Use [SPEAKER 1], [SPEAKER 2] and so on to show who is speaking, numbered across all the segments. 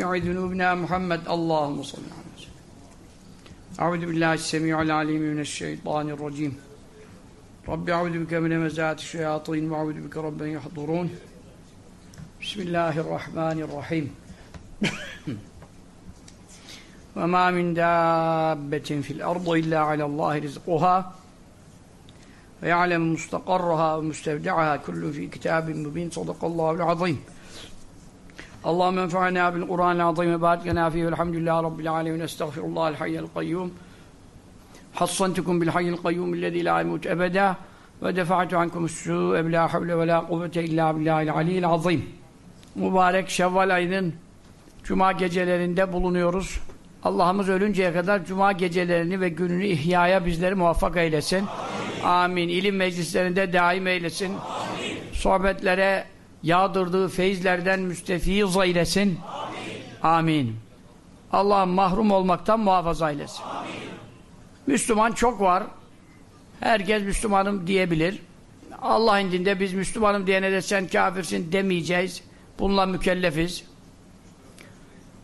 [SPEAKER 1] ذنوبنا محمد اللهم صل على وسلم أعوذ بالله السميع العليم من الشيطان الرجيم. رب أعوذ بك من مزات الشياطين وأعوذ بك رب يحضرون. بسم الله الرحمن الرحيم. وما من دابة في الأرض إلا على الله رزقها. ويعلم مستقرها ومستودعها. كل في كتاب مبين. صدق الله العظيم. اللهم انفعنا بالقرآن العظيم وبارك لنا فيه والحمد لله رب العالمين استغفر الله الحي القيوم حصنتكم بالحي القيوم الذي لا يموت أبدا ودفعت عنكم السوء بلا حول ولا قوة إلا بالله العلي العظيم Mübarek Şevval ayının Cuma gecelerinde bulunuyoruz. Allah'ımız ölünceye kadar Cuma gecelerini ve gününü ihyaya bizleri muvaffak eylesin. Amin. Amin. İlim meclislerinde daim eylesin. Amin. Sohbetlere yağdırdığı feyizlerden müstefiz eylesin. Amin. Amin. Allah mahrum olmaktan muhafaza eylesin. Amin. Müslüman çok var. Herkes Müslümanım diyebilir. Allah indinde biz Müslümanım diyene de sen kafirsin demeyeceğiz. Bununla mükellefiz.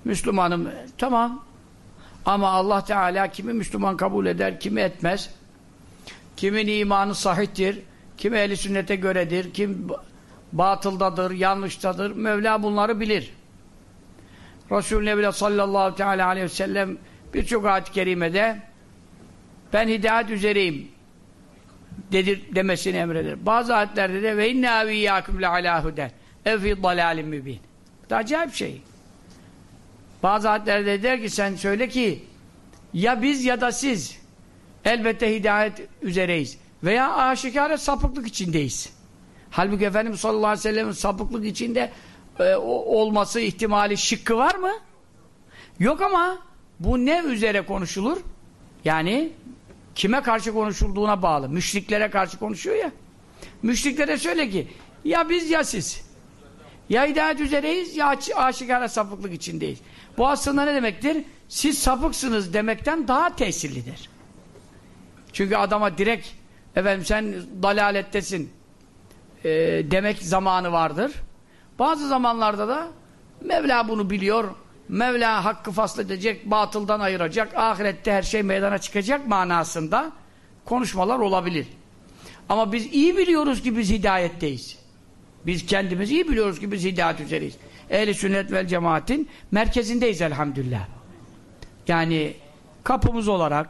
[SPEAKER 1] Müslümanım tamam. Ama Allah Teala kimi Müslüman kabul eder, kimi etmez. Kimin imanı sahiptir, kimi ehli sünnete göredir, kim batıldadır, yanlıştadır. Mevla bunları bilir. Resulü Nebi sallallahu teala aleyhi ve sellem birçok ayet-i kerimede ben hidayet üzereyim dedir, demesini emreder. Bazı ayetlerde de ve inna ve iyyâküm le alâ huden ev fî dalâlim mübîn. Acayip şey. Bazı ayetlerde der ki sen söyle ki ya biz ya da siz elbette hidayet üzereyiz veya aşikare sapıklık içindeyiz. Halbuki Efendimiz sallallahu aleyhi ve sellem'in sapıklık içinde e, olması ihtimali şıkkı var mı? Yok ama bu ne üzere konuşulur? Yani kime karşı konuşulduğuna bağlı. Müşriklere karşı konuşuyor ya. Müşriklere söyle ki ya biz ya siz. Ya hidayet üzereyiz ya aşikare sapıklık içindeyiz. Bu aslında ne demektir? Siz sapıksınız demekten daha tesirlidir. Çünkü adama direkt efendim sen dalalettesin e, demek zamanı vardır. Bazı zamanlarda da Mevla bunu biliyor. Mevla hakkı fasledecek, batıldan ayıracak, ahirette her şey meydana çıkacak manasında konuşmalar olabilir. Ama biz iyi biliyoruz ki biz hidayetteyiz. Biz kendimiz iyi biliyoruz ki biz hidayet üzereyiz. Ehli sünnet vel cemaatin merkezindeyiz elhamdülillah. Yani kapımız olarak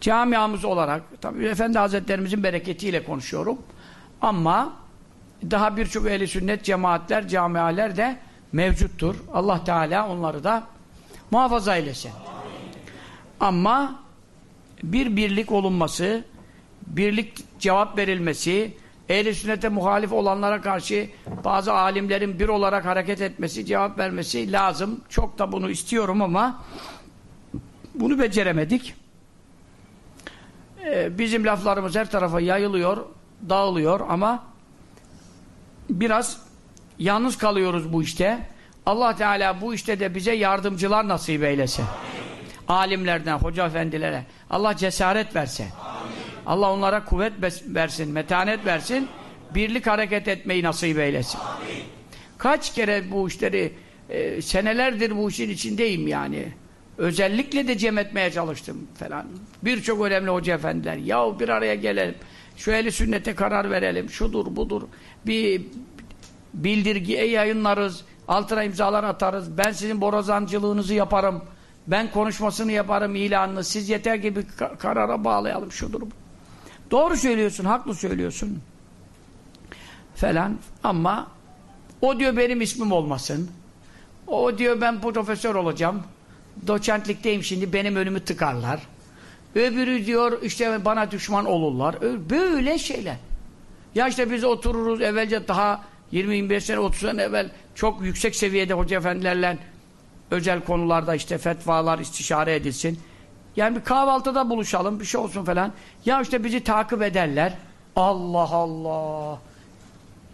[SPEAKER 1] camiamız olarak tabii Efendi Hazretlerimizin bereketiyle konuşuyorum. Ama daha birçok ehli sünnet cemaatler, camialer de mevcuttur. Allah Teala onları da muhafaza eylesin. Ama bir birlik olunması, birlik cevap verilmesi, ehli sünnete muhalif olanlara karşı bazı alimlerin bir olarak hareket etmesi, cevap vermesi lazım. Çok da bunu istiyorum ama bunu beceremedik. Ee, bizim laflarımız her tarafa yayılıyor dağılıyor ama biraz yalnız kalıyoruz bu işte. Allah Teala bu işte de bize yardımcılar nasip eylesin. Alimlerden, hoca efendilere. Allah cesaret versin. Amin. Allah onlara kuvvet versin, metanet versin. Birlik hareket etmeyi nasip eylesin. Amin. Kaç kere bu işleri e, senelerdir bu işin içindeyim yani. Özellikle de cem etmeye çalıştım falan. Birçok önemli hoca efendiler. Yahu bir araya gelelim şu eli sünnete karar verelim, şudur budur, bir bildirgi yayınlarız, altına imzalar atarız, ben sizin borazancılığınızı yaparım, ben konuşmasını yaparım, ilanını, siz yeter ki bir karara bağlayalım, şudur bu. Doğru söylüyorsun, haklı söylüyorsun. Falan ama o diyor benim ismim olmasın. O diyor ben profesör olacağım. Doçentlikteyim şimdi benim önümü tıkarlar. Öbürü diyor işte bana düşman olurlar. Böyle şeyler. Ya işte biz otururuz evvelce daha 20-25 sene 30 sene evvel çok yüksek seviyede hoca efendilerle özel konularda işte fetvalar istişare edilsin. Yani bir kahvaltıda buluşalım bir şey olsun falan. Ya işte bizi takip ederler. Allah Allah.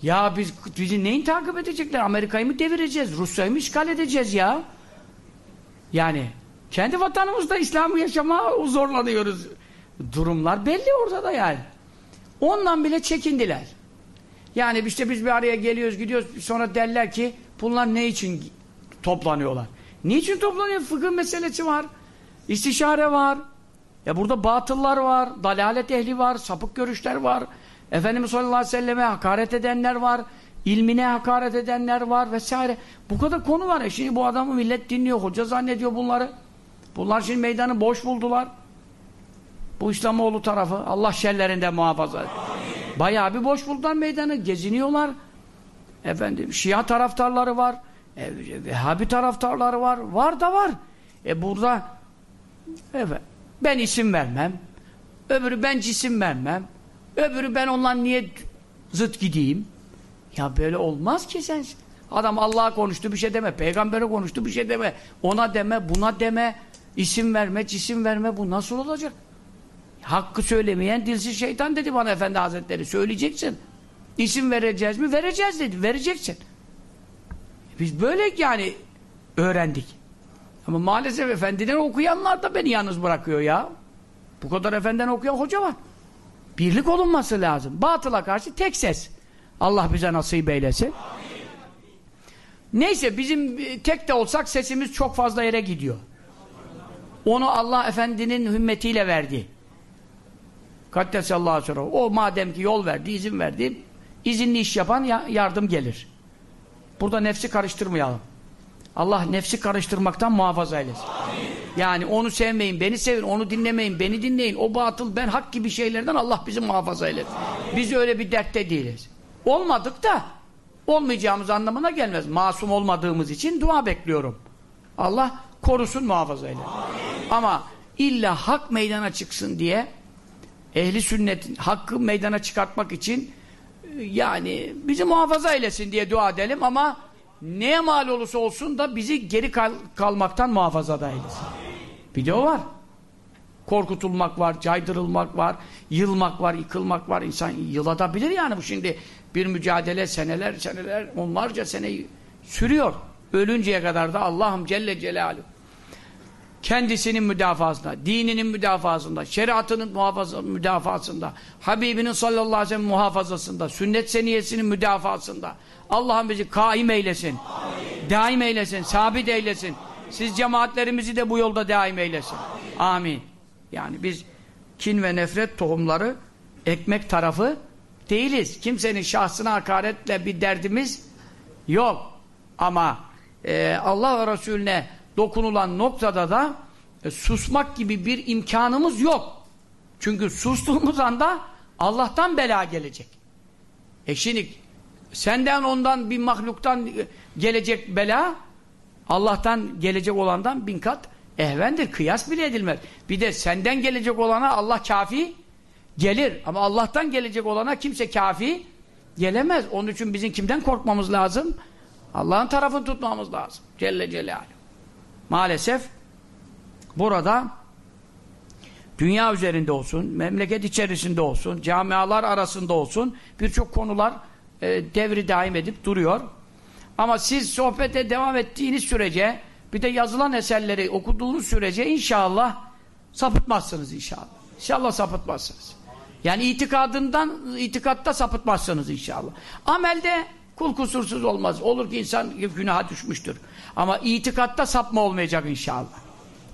[SPEAKER 1] Ya biz bizi neyin takip edecekler? Amerika'yı mı devireceğiz? Rusya'yı mı işgal edeceğiz ya? Yani kendi vatanımızda İslam'ı yaşama zorlanıyoruz. Durumlar belli orada da yani. Ondan bile çekindiler. Yani işte biz bir araya geliyoruz gidiyoruz sonra derler ki bunlar ne için toplanıyorlar. Niçin toplanıyor? Fıkıh meselesi var. İstişare var. Ya burada batıllar var, dalalet ehli var, sapık görüşler var. Efendimiz sallallahu aleyhi ve selleme hakaret edenler var. ilmine hakaret edenler var vesaire. Bu kadar konu var. E şimdi bu adamı millet dinliyor, hoca zannediyor bunları. Bunlar şimdi meydanı boş buldular. Bu İslamoğlu tarafı Allah şerlerinden muhafaza et. Bayağı bir boş buldular meydanı. Geziniyorlar. Efendim Şia taraftarları var. E, Vehhabi taraftarları var. Var da var. E burada evet, ben isim vermem. Öbürü ben cisim vermem. Öbürü ben ondan niye zıt gideyim? Ya böyle olmaz ki sen. Adam Allah'a konuştu bir şey deme. Peygamber'e konuştu bir şey deme. Ona deme, buna deme. İsim verme, cisim verme. Bu nasıl olacak? Hakkı söylemeyen dilsiz şeytan dedi bana Efendi Hazretleri. Söyleyeceksin. İsim vereceğiz mi? Vereceğiz dedi. Vereceksin. Biz böyle yani öğrendik. Ama maalesef efendiden okuyanlar da beni yalnız bırakıyor ya. Bu kadar efendiden okuyan hoca var. Birlik olunması lazım. Batıla karşı tek ses. Allah bize nasip eylesin. Amin. Neyse bizim tek de olsak sesimiz çok fazla yere gidiyor. Onu Allah Efendinin hümmetiyle verdi. Kaddesallahu sonra. O madem ki yol verdi, izin verdi, izinli iş yapan yardım gelir. Burada nefsi karıştırmayalım. Allah nefsi karıştırmaktan muhafaza eylesin. Amin. Yani onu sevmeyin, beni sevin, onu dinlemeyin, beni dinleyin. O batıl, ben hak gibi şeylerden Allah bizi muhafaza eylesin. Amin. Biz öyle bir dertte değiliz. Olmadık da olmayacağımız anlamına gelmez. Masum olmadığımız için dua bekliyorum. Allah korusun muhafaza eylesin. Ama illa hak meydana çıksın diye ehli sünnetin hakkı meydana çıkartmak için yani bizi muhafaza eylesin diye dua edelim ama neye mal olursa olsun da bizi geri kal kalmaktan muhafaza da eylesin. Bir de o var. Korkutulmak var, caydırılmak var, yılmak var, yıkılmak var. İnsan yılabilir yani bu şimdi bir mücadele seneler seneler onlarca sene sürüyor. Ölünceye kadar da Allah'ım Celle Celaluhu kendisinin müdafasında, dininin müdafasında, şeriatının muhafaza, müdafasında, Habibinin sallallahu aleyhi ve sellem muhafazasında, sünnet seniyesinin müdafasında. Allah'ım bizi kaim eylesin, Amin. daim eylesin, sabit eylesin. Siz cemaatlerimizi de bu yolda daim eylesin. Amin. Amin. Yani biz kin ve nefret tohumları ekmek tarafı değiliz. Kimsenin şahsına hakaretle bir derdimiz yok. Ama e, Allah ve Resulüne dokunulan noktada da e, susmak gibi bir imkanımız yok. Çünkü sustuğumuz anda Allah'tan bela gelecek. E şimdi senden ondan bir mahluktan gelecek bela Allah'tan gelecek olandan bin kat ehvendir. Kıyas bile edilmez. Bir de senden gelecek olana Allah kafi gelir. Ama Allah'tan gelecek olana kimse kafi gelemez. Onun için bizim kimden korkmamız lazım? Allah'ın tarafını tutmamız lazım. Celle Celaluhu. Maalesef burada dünya üzerinde olsun, memleket içerisinde olsun, camialar arasında olsun birçok konular e, devri daim edip duruyor. Ama siz sohbete devam ettiğiniz sürece bir de yazılan eserleri okuduğunuz sürece inşallah sapıtmazsınız inşallah. İnşallah sapıtmazsınız. Yani itikadından, itikatta sapıtmazsınız inşallah. Amelde kul kusursuz olmaz. Olur ki insan günaha düşmüştür. Ama itikatta sapma olmayacak inşallah.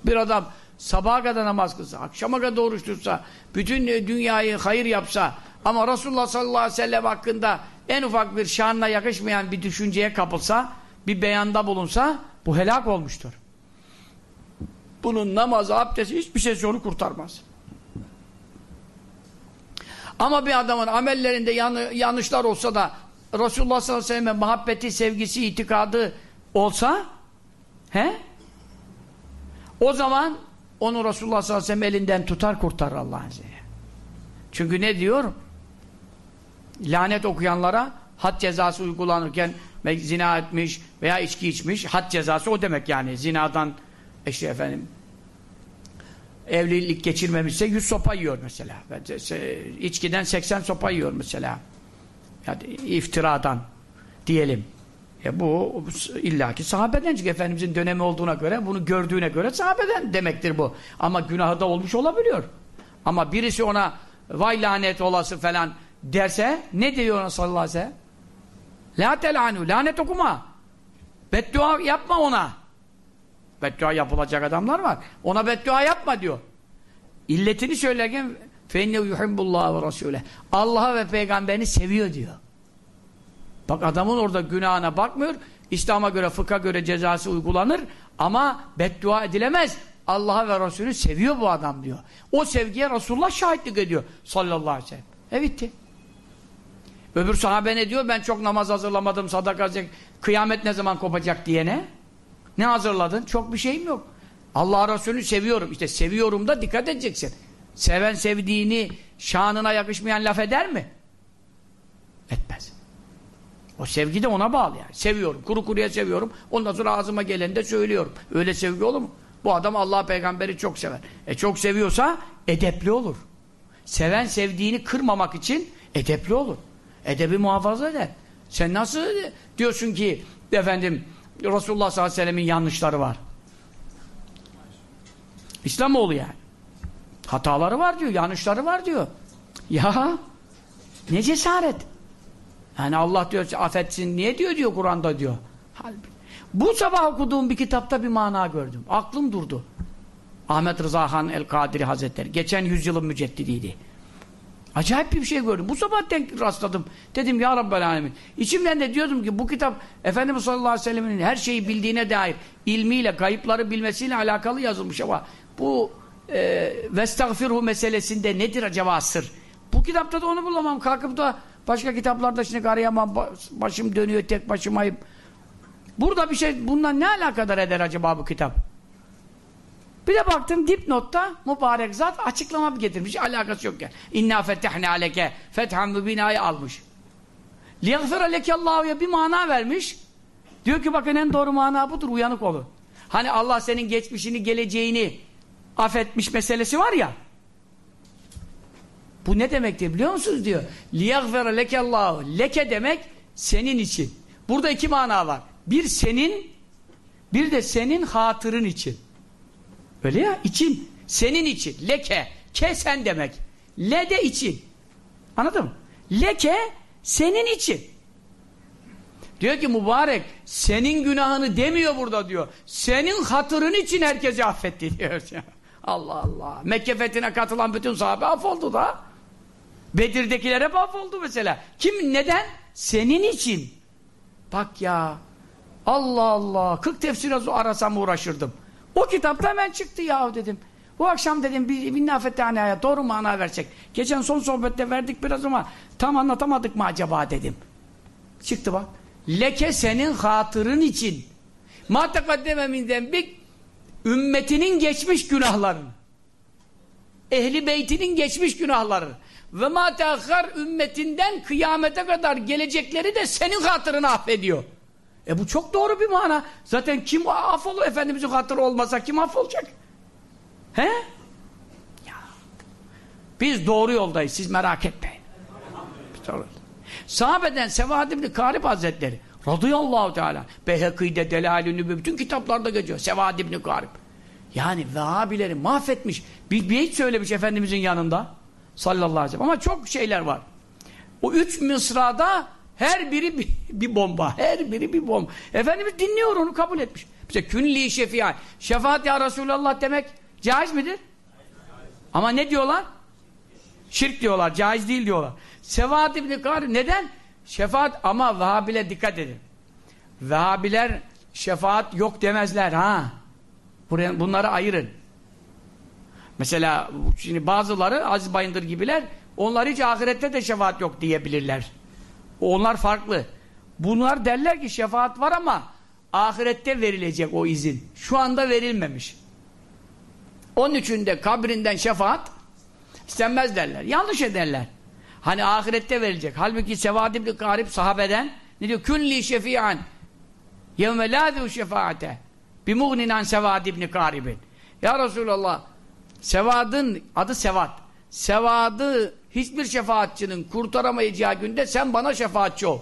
[SPEAKER 1] Bir adam sabaha kadar namaz kılsa, akşama kadar oruç tutsa, bütün dünyayı hayır yapsa ama Resulullah sallallahu aleyhi ve sellem hakkında en ufak bir şanına yakışmayan bir düşünceye kapılsa, bir beyanda bulunsa bu helak olmuştur. Bunun namazı, abdesti hiçbir şey onu kurtarmaz. Ama bir adamın amellerinde yanlışlar olsa da Resulullah sallallahu aleyhi ve sellem'e muhabbeti, sevgisi, itikadı olsa he? O zaman onu Resulullah sallallahu aleyhi ve sellem elinden tutar kurtarır Allah Azze Çünkü ne diyor? Lanet okuyanlara had cezası uygulanırken zina etmiş veya içki içmiş had cezası o demek yani zinadan işte efendim evlilik geçirmemişse 100 sopa yiyor mesela. İçkiden 80 sopa yiyor mesela. Yani iftiradan diyelim. E bu illaki sahabeden çünkü Efendimizin dönemi olduğuna göre bunu gördüğüne göre sahabeden demektir bu. Ama günahı da olmuş olabiliyor. Ama birisi ona vay lanet olası falan derse ne diyor ona sallallahu aleyhi ve sellem? La telanu, lanet okuma. Beddua yapma ona. Beddua yapılacak adamlar var. Ona beddua yapma diyor. İlletini söylerken فَاِنَّهُ يُحِبُّ اللّٰهِ وَرَسُولَهِ Allah'a ve peygamberini seviyor diyor. Bak adamın orada günahına bakmıyor. İslam'a göre, fıkha göre cezası uygulanır ama beddua edilemez. Allah'a ve Resulü seviyor bu adam diyor. O sevgiye Resulullah şahitlik ediyor sallallahu aleyhi ve sellem. E bitti. Öbür sahabe ne diyor? Ben çok namaz hazırlamadım, sadaka kıyamet ne zaman kopacak diyene. Ne hazırladın? Çok bir şeyim yok. Allah Resulü seviyorum. İşte seviyorum da dikkat edeceksin. Seven sevdiğini şanına yakışmayan laf eder mi? Etmez. O sevgi de ona bağlı yani. Seviyorum. Kuru kuruya seviyorum. Ondan sonra ağzıma geleni de söylüyorum. Öyle sevgi olur mu? Bu adam Allah peygamberi çok sever. E çok seviyorsa edepli olur. Seven sevdiğini kırmamak için edepli olur. Edebi muhafaza eder. Sen nasıl diyorsun ki efendim Resulullah sallallahu aleyhi ve sellemin yanlışları var. İslamoğlu yani. Hataları var diyor, yanlışları var diyor. Ya ne cesaret. Yani Allah diyor affetsin niye diyor diyor Kur'an'da diyor. Halbuki. Bu sabah okuduğum bir kitapta bir mana gördüm. Aklım durdu. Ahmet Rıza Han el-Kadiri Hazretleri. Geçen yüzyılın müceddidiydi. Acayip bir şey gördüm. Bu sabah denk rastladım. Dedim ya Rabbel Alemin. İçimden de diyordum ki bu kitap Efendimiz sallallahu aleyhi ve sellem'in her şeyi bildiğine dair ilmiyle, kayıpları bilmesiyle alakalı yazılmış ama bu e, vestagfirhu meselesinde nedir acaba sır? Bu kitapta da onu bulamam. Kalkıp da başka kitaplarda şimdi arayamam. Başım dönüyor tek başımayım. Burada bir şey bundan ne alakadar eder acaba bu kitap? Bir de baktım dipnotta mübarek zat açıklama getirmiş. Alakası yok yani. İnna fetehne aleke fethan mübinayı almış. Liyagfir lekellahu'ya bir mana vermiş. Diyor ki bakın en doğru mana budur. Uyanık olun. Hani Allah senin geçmişini, geleceğini affetmiş meselesi var ya. Bu ne demektir biliyor musunuz diyor. Liyagfir lekellahu. Leke demek senin için. Burada iki mana var. Bir senin, bir de senin hatırın için. Öyle ya için. Senin için. Leke. Ke sen demek. Le de için. Anladın mı? Leke senin için. Diyor ki mübarek senin günahını demiyor burada diyor. Senin hatırın için herkesi affetti diyor. Allah Allah. Mekke fethine katılan bütün sahabe affoldu da. Bedir'dekiler hep affoldu mesela. Kim neden? Senin için. Bak ya. Allah Allah. 40 tefsir arasam uğraşırdım. O kitapta hemen çıktı ya dedim. Bu akşam dedim bir minnafethaneye doğru mana versek. Geçen son sohbette verdik biraz ama tam anlatamadık mı acaba dedim. Çıktı bak. Leke senin hatırın için. Ma tekaddeme min dembik ümmetinin geçmiş günahları. Ehli beytinin geçmiş günahları. Ve ma teakhar ümmetinden kıyamete kadar gelecekleri de senin hatırını affediyor. E bu çok doğru bir mana. Zaten kim affolur Efendimizin hatırı olmasa kim affolacak? He? Ya. Biz doğru yoldayız. Siz merak etmeyin. Sahabeden Sevad İbni Hazretleri radıyallahu teala Beyhekî'de, Delâlü bütün kitaplarda geçiyor. Sevad İbni Karib. Yani Vehhabileri mahvetmiş. Bir beyt söylemiş Efendimizin yanında. Sallallahu aleyhi ve sellem. Ama çok şeyler var. O üç mısrada her biri bir, bir bomba. Her biri bir bomba. Efendimiz dinliyor onu kabul etmiş. Mesela künli şefiat. Şefaat ya Resulallah demek caiz midir? Ama ne diyorlar? Şirk diyorlar. Caiz değil diyorlar. Sevat İbni Kari. Neden? Şefaat ama Vehhabile dikkat edin. Vehhabiler şefaat yok demezler ha. Buraya, bunları ayırın. Mesela şimdi bazıları Aziz Bayındır gibiler onlar hiç ahirette de şefaat yok diyebilirler. Onlar farklı. Bunlar derler ki şefaat var ama ahirette verilecek o izin. Şu anda verilmemiş. Onun için de kabrinden şefaat istenmez derler. Yanlış ederler. Hani ahirette verilecek. Halbuki Sevad İbni Karib sahabeden ne diyor? Külli şefi'an yevme lâzû şefaate bimugnin an Sevad İbni Karib'in. Ya Resulallah Sevad'ın adı Sevad. Sevad'ı hiçbir şefaatçinin kurtaramayacağı günde sen bana şefaatçi ol.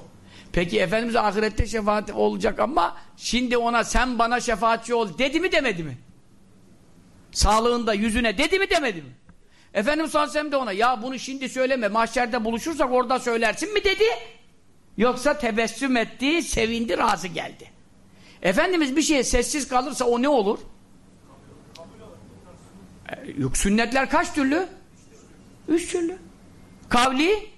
[SPEAKER 1] Peki Efendimiz ahirette şefaat olacak ama şimdi ona sen bana şefaatçi ol dedi mi demedi mi? Sağlığında yüzüne dedi mi demedi mi? Efendimiz sallallahu aleyhi de ona ya bunu şimdi söyleme mahşerde buluşursak orada söylersin mi dedi? Yoksa tebessüm etti, sevindi, razı geldi. Efendimiz bir şeye sessiz kalırsa o ne olur? E, yok sünnetler kaç türlü? Üç türlü. Kavli,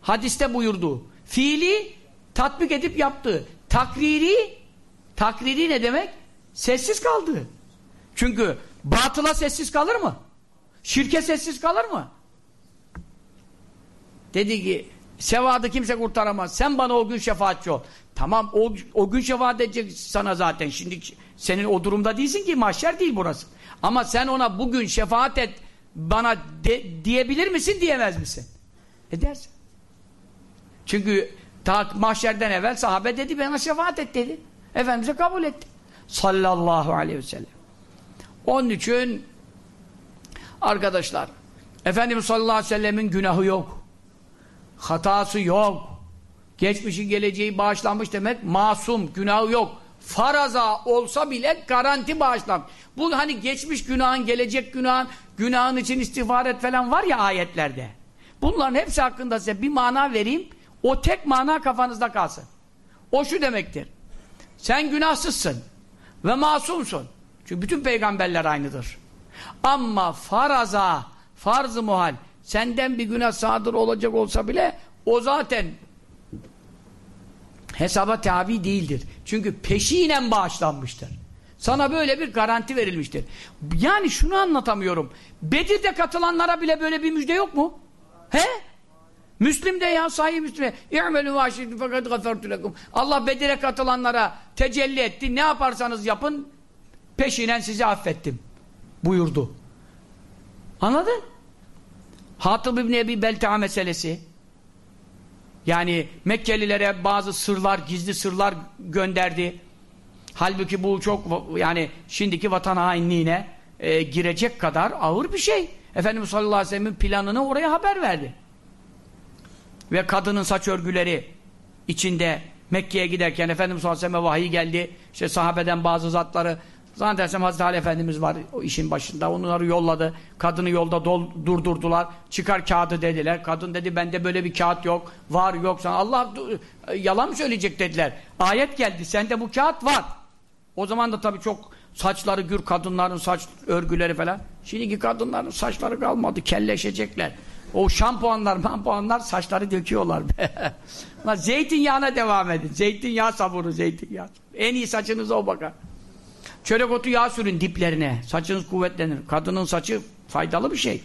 [SPEAKER 1] hadiste buyurduğu. Fiili, tatbik edip yaptığı. Takriri, takriri ne demek? Sessiz kaldı. Çünkü batıla sessiz kalır mı? Şirke sessiz kalır mı? Dedi ki sevadı kimse kurtaramaz. Sen bana o gün şefaatçi ol. Tamam o, o gün şefaat edecek sana zaten. Şimdi senin o durumda değilsin ki mahşer değil burası. Ama sen ona bugün şefaat et bana de, diyebilir misin diyemez misin? Edersin. Çünkü ta mahşerden evvel sahabe dedi bana şefaat et dedi. Efendimiz'e kabul etti. Sallallahu aleyhi ve sellem. Onun için arkadaşlar Efendimiz sallallahu aleyhi ve sellemin günahı yok. Hatası yok. Geçmişi geleceği bağışlanmış demek masum, günahı yok. Faraza olsa bile garanti bağışlam. Bu hani geçmiş günahın, gelecek günahın, günahın için istiğfar et falan var ya ayetlerde. Bunların hepsi hakkında size bir mana vereyim. O tek mana kafanızda kalsın. O şu demektir. Sen günahsızsın ve masumsun. Çünkü bütün peygamberler aynıdır. Ama faraza, farz-ı muhal, senden bir günah sadır olacak olsa bile o zaten hesaba tabi değildir. Çünkü peşinen bağışlanmıştır. Sana böyle bir garanti verilmiştir. Yani şunu anlatamıyorum. Bedir'de katılanlara bile böyle bir müjde yok mu? He? Müslim'de ya sahih Müslim'e İ'melü vâşidü fakat gafertü lekum Allah Bedir'e katılanlara tecelli etti. Ne yaparsanız yapın peşinen sizi affettim. Buyurdu. Anladın? Hatıb İbni Ebi Belta'a meselesi. Yani Mekkelilere bazı sırlar, gizli sırlar gönderdi. Halbuki bu çok yani şimdiki vatan hainliğine e, girecek kadar ağır bir şey. Efendimiz sallallahu aleyhi ve sellem'in planını oraya haber verdi. Ve kadının saç örgüleri içinde Mekke'ye giderken Efendimiz sallallahu aleyhi ve selleme vahiy geldi. İşte sahabeden bazı zatları Zannedersem Hazreti Ali Efendimiz var o işin başında. Onları yolladı. Kadını yolda dol, durdurdular. Çıkar kağıdı dediler. Kadın dedi bende böyle bir kağıt yok. Var yok. Sana Allah yalan mı söyleyecek dediler. Ayet geldi. Sende bu kağıt var. O zaman da tabii çok saçları gür kadınların saç örgüleri falan. Şimdiki kadınların saçları kalmadı. Kelleşecekler. O şampuanlar, mampuanlar saçları döküyorlar. zeytinyağına devam edin. Zeytinyağı sabunu, zeytinyağı. En iyi saçınız o bakar. Çörek otu yağ sürün diplerine. Saçınız kuvvetlenir. Kadının saçı faydalı bir şey.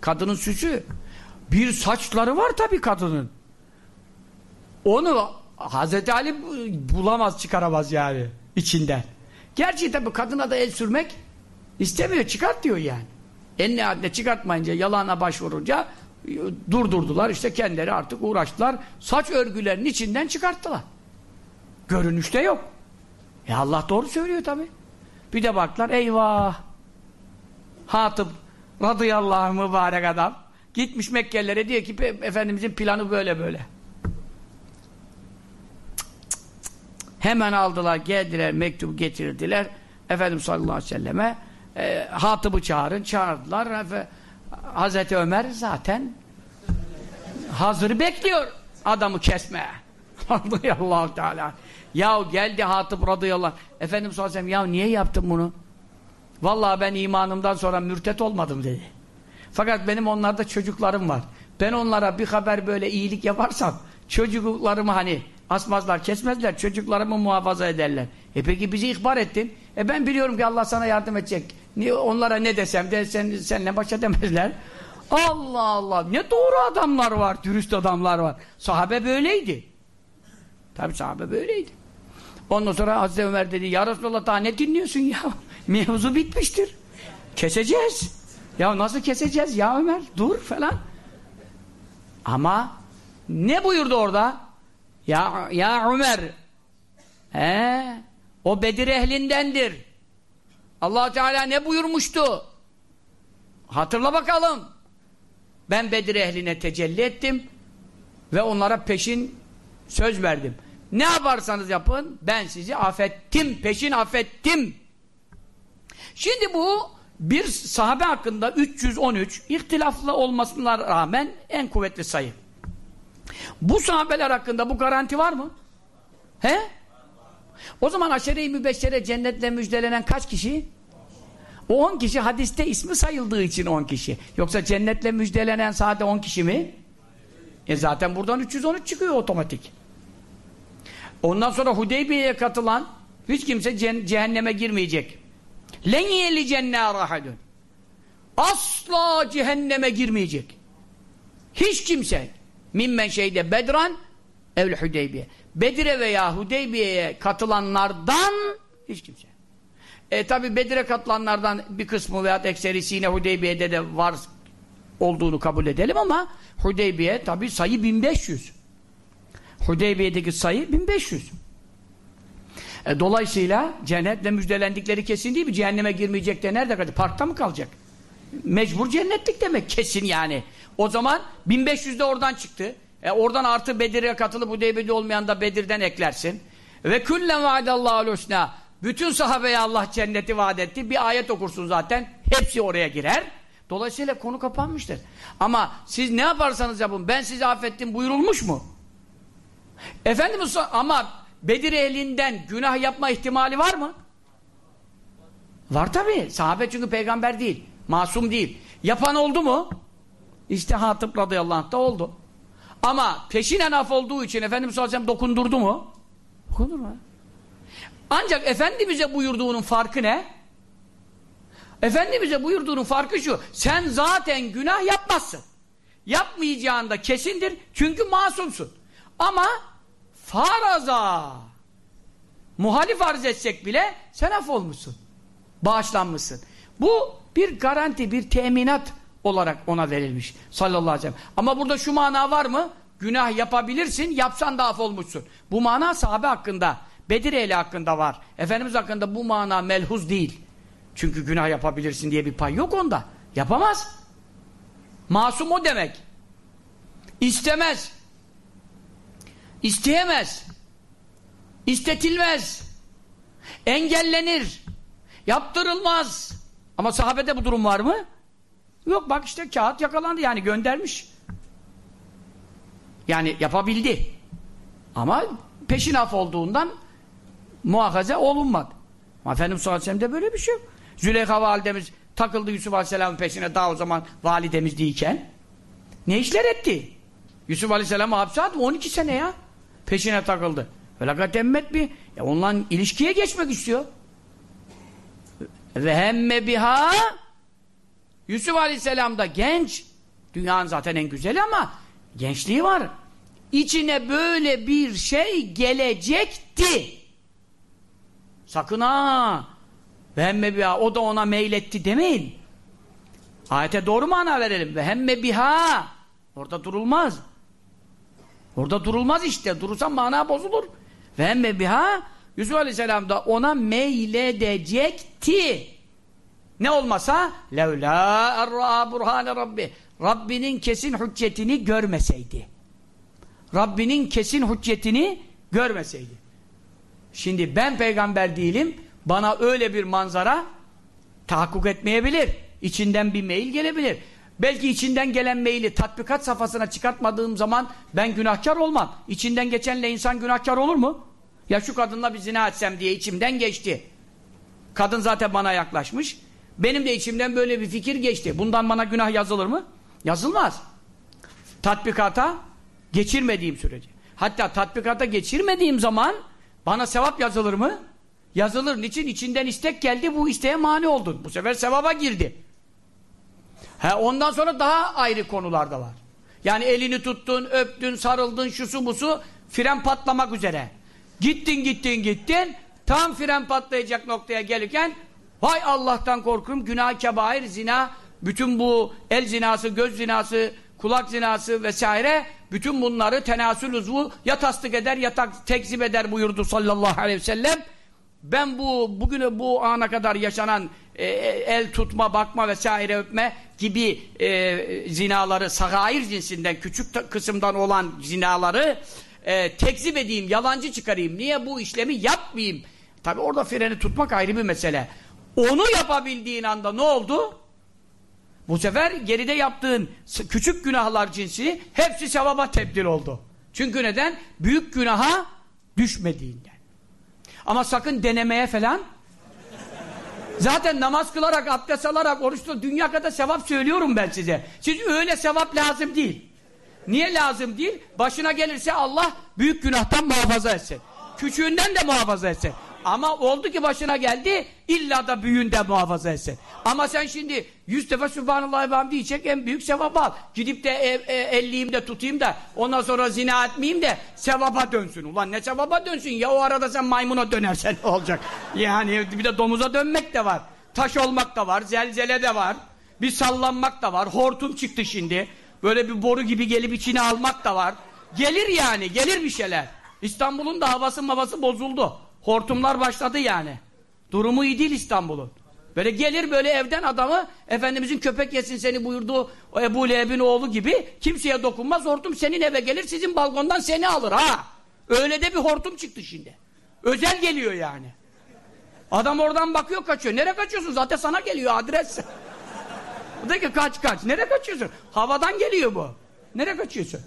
[SPEAKER 1] Kadının süsü. Bir saçları var tabii kadının. Onu Hazreti Ali bulamaz, çıkaramaz yani içinden. Gerçi tabii kadına da el sürmek istemiyor, çıkart diyor yani. En nihayetinde çıkartmayınca, yalana başvurunca durdurdular. İşte kendileri artık uğraştılar. Saç örgülerinin içinden çıkarttılar. Görünüşte yok. E Allah doğru söylüyor tabii. Bir de baklar eyvah. Hatip radıyallahu anh mübarek adam gitmiş Mekkelilere diyor ki Efendimizin planı böyle böyle. Hemen aldılar, geldiler, mektup getirdiler. Efendimiz sallallahu aleyhi ve selleme e, Hatip'i çağırın, çağırdılar. Hazreti Ömer zaten hazır bekliyor adamı kesmeye. Radıyallahu teala. Ya geldi Hatip radıyallahu anh. Efendimiz sallallahu aleyhi ya niye yaptın bunu? Vallahi ben imanımdan sonra mürtet olmadım dedi. Fakat benim onlarda çocuklarım var. Ben onlara bir haber böyle iyilik yaparsam çocuklarımı hani asmazlar, kesmezler, çocuklarımı muhafaza ederler. E peki bizi ihbar ettin. E ben biliyorum ki Allah sana yardım edecek. Onlara ne desem de sen, senle başa demezler. Allah Allah! Ne doğru adamlar var, dürüst adamlar var. Sahabe böyleydi. Tabi sahabe böyleydi. Ondan sonra Hazreti Ömer dedi ya Resulallah daha ne dinliyorsun ya? Mevzu bitmiştir. Keseceğiz. Ya nasıl keseceğiz ya Ömer? Dur falan. Ama ne buyurdu orada? Ya, ya Ömer he, o Bedir ehlindendir. allah Teala ne buyurmuştu? Hatırla bakalım. Ben Bedir ehline tecelli ettim ve onlara peşin söz verdim. Ne yaparsanız yapın ben sizi affettim, peşin affettim. Şimdi bu bir sahabe hakkında 313 ihtilaflı olmasına rağmen en kuvvetli sayı. Bu sahabeler hakkında bu garanti var mı? He? O zaman aşere-i mübeşşere cennetle müjdelenen kaç kişi? O 10 kişi hadiste ismi sayıldığı için 10 kişi. Yoksa cennetle müjdelenen sadece 10 kişi mi? E zaten buradan 313 çıkıyor otomatik. Ondan sonra Hudeybiye'ye katılan hiç kimse cehenneme girmeyecek. Len yeli cennâr ahadun. Asla cehenneme girmeyecek. Hiç kimse mimmen şeyde bedran evl Hudeybiye. Bedir'e veya Hudeybiye'ye katılanlardan hiç kimse. E tabi Bedir'e katılanlardan bir kısmı veya ekserisi yine Hudeybiye'de de var olduğunu kabul edelim ama Hudeybiye tabi sayı 1500. Hudeybiye'deki sayı 1500. E, dolayısıyla cennetle müjdelendikleri kesin değil mi? Cehenneme girmeyecek de nerede kalacak? Parkta mı kalacak? Mecbur cennetlik demek kesin yani. O zaman 1500 de oradan çıktı. E, oradan artı Bedir'e katılıp Hudeybiye'de olmayan da Bedir'den eklersin. Ve küllen vaadallahu husna. Bütün sahabeye Allah cenneti vaat etti. Bir ayet okursun zaten. Hepsi oraya girer. Dolayısıyla konu kapanmıştır. Ama siz ne yaparsanız yapın ben sizi affettim buyurulmuş mu? Efendimiz ama Bedir ehlinden günah yapma ihtimali var mı? Var tabi. Sahabe çünkü peygamber değil. Masum değil. Yapan oldu mu? İşte Hatip radıyallahu anh da oldu. Ama peşinen af olduğu için Efendimiz sallallahu dokundurdu mu? Dokundurma. Ancak Efendimiz'e buyurduğunun farkı ne? Efendimiz'e buyurduğunun farkı şu. Sen zaten günah yapmazsın. Yapmayacağın da kesindir. Çünkü masumsun. Ama faraza muhalif arz etsek bile sen af olmuşsun. Bağışlanmışsın. Bu bir garanti, bir teminat olarak ona verilmiş. Sallallahu aleyhi ve sellem. Ama burada şu mana var mı? Günah yapabilirsin, yapsan da af olmuşsun. Bu mana sahabe hakkında, Bedir ehli hakkında var. Efendimiz hakkında bu mana melhuz değil. Çünkü günah yapabilirsin diye bir pay yok onda. Yapamaz. Masum o demek. İstemez. İsteyemez. İstetilmez. Engellenir. Yaptırılmaz. Ama sahabede bu durum var mı? Yok bak işte kağıt yakalandı yani göndermiş. Yani yapabildi. Ama peşin af olduğundan muhakaze olunmadı. Efendimiz sallallahu aleyhi ve böyle bir şey yok. Züleyha validemiz takıldı Yusuf aleyhisselamın peşine daha o zaman validemiz değilken. Ne işler etti? Yusuf aleyhisselamı hapse attı 12 sene ya. Peşine takıldı. Felakat emmet bir. Ya onunla ilişkiye geçmek istiyor. Ve hemme biha Yusuf Aleyhisselam da genç. Dünyanın zaten en güzeli ama gençliği var. İçine böyle bir şey gelecekti. Sakın ha. Ve hemme biha o da ona meyletti demeyin. Ayete doğru mana verelim. Ve hemme biha. Orada durulmaz. Orada durulmaz işte. Durursan mana bozulur. Ve hemme biha Yusuf Aleyhisselam da ona meyledecekti. Ne olmasa levla erra burhane rabbi Rabbinin kesin hüccetini görmeseydi. Rabbinin kesin hüccetini görmeseydi. Şimdi ben peygamber değilim. Bana öyle bir manzara tahakkuk etmeyebilir. İçinden bir mail gelebilir. Belki içinden gelen maili tatbikat safhasına çıkartmadığım zaman ben günahkar olmam. İçinden geçenle insan günahkar olur mu? Ya şu kadınla bir zina etsem diye içimden geçti. Kadın zaten bana yaklaşmış. Benim de içimden böyle bir fikir geçti. Bundan bana günah yazılır mı? Yazılmaz. Tatbikata geçirmediğim sürece. Hatta tatbikata geçirmediğim zaman bana sevap yazılır mı? Yazılır. Niçin? İçinden istek geldi. Bu isteğe mani oldun. Bu sefer sevaba girdi. He, ondan sonra daha ayrı konular da var. Yani elini tuttun, öptün, sarıldın, şusu busu fren patlamak üzere. Gittin, gittin, gittin. Tam fren patlayacak noktaya gelirken vay Allah'tan korkuyorum. Günah, kebair, zina, bütün bu el zinası, göz zinası, kulak zinası vesaire bütün bunları tenasül uzvu ya tasdik eder ya tekzip eder buyurdu sallallahu aleyhi ve sellem. Ben bu bugüne bu ana kadar yaşanan e, el tutma, bakma vesaire öpme gibi e, zinaları, sagair cinsinden, küçük kısımdan olan zinaları e, tekzip edeyim, yalancı çıkarayım. Niye bu işlemi yapmayayım? Tabi orada freni tutmak ayrı bir mesele. Onu yapabildiğin anda ne oldu? Bu sefer geride yaptığın küçük günahlar cinsi hepsi sevaba tebdil oldu. Çünkü neden? Büyük günaha düşmediğinden. Ama sakın denemeye falan. Zaten namaz kılarak, abdest alarak, oruçlu dünya kadar sevap söylüyorum ben size. Siz öyle sevap lazım değil. Niye lazım değil? Başına gelirse Allah büyük günahtan muhafaza etsin. Küçüğünden de muhafaza etsin. Ama oldu ki başına geldi, illa da büyüğünde muhafaza etsin. Ama sen şimdi yüz defa Sübhanallah ve Hamdi içecek en büyük sevap al. Gidip de e, e, elliyim de tutayım da ondan sonra zina etmeyeyim de sevaba dönsün. Ulan ne sevaba dönsün ya o arada sen maymuna dönersen ne olacak? Yani bir de domuza dönmek de var. Taş olmak da var, zelzele de var. Bir sallanmak da var. Hortum çıktı şimdi. Böyle bir boru gibi gelip içine almak da var. Gelir yani, gelir bir şeyler. İstanbul'un da havası havası bozuldu. Hortumlar başladı yani. Durumu iyi değil İstanbul'un. Böyle gelir böyle evden adamı Efendimizin köpek yesin seni buyurduğu o Ebu Leheb'in oğlu gibi kimseye dokunmaz hortum senin eve gelir sizin balkondan seni alır ha. Öyle de bir hortum çıktı şimdi. Özel geliyor yani. Adam oradan bakıyor kaçıyor. Nereye kaçıyorsun? Zaten sana geliyor adres. De ki kaç kaç. Nereye kaçıyorsun? Havadan geliyor bu. Nereye kaçıyorsun?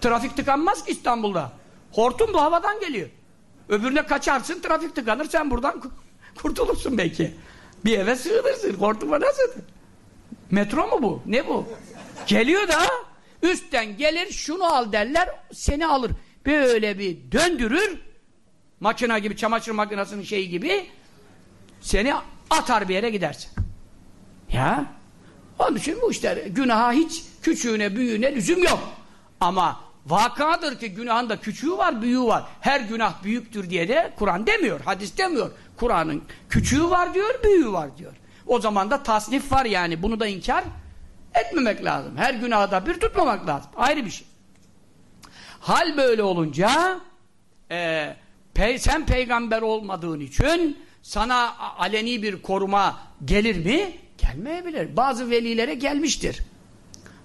[SPEAKER 1] Trafik tıkanmaz ki İstanbul'da. Hortum bu havadan geliyor. Öbürüne kaçarsın trafik tıkanır sen buradan kurtulursun belki. Bir eve sığınırsın. Hortuma nasıl? Metro mu bu? Ne bu? Geliyor da üstten gelir şunu al derler seni alır. Böyle bir döndürür makina gibi çamaşır makinesinin şeyi gibi seni atar bir yere gidersin. Ya onun için bu işler günaha hiç küçüğüne büyüğüne lüzum yok. Ama vakadır ki günahın da küçüğü var büyüğü var. Her günah büyüktür diye de Kur'an demiyor, hadis demiyor. Kur'an'ın küçüğü var diyor, büyüğü var diyor. O zaman da tasnif var yani. Bunu da inkar etmemek lazım. Her günahı da bir tutmamak lazım. Ayrı bir şey. Hal böyle olunca e, pe sen peygamber olmadığın için sana aleni bir koruma gelir mi? Gelmeyebilir. Bazı velilere gelmiştir.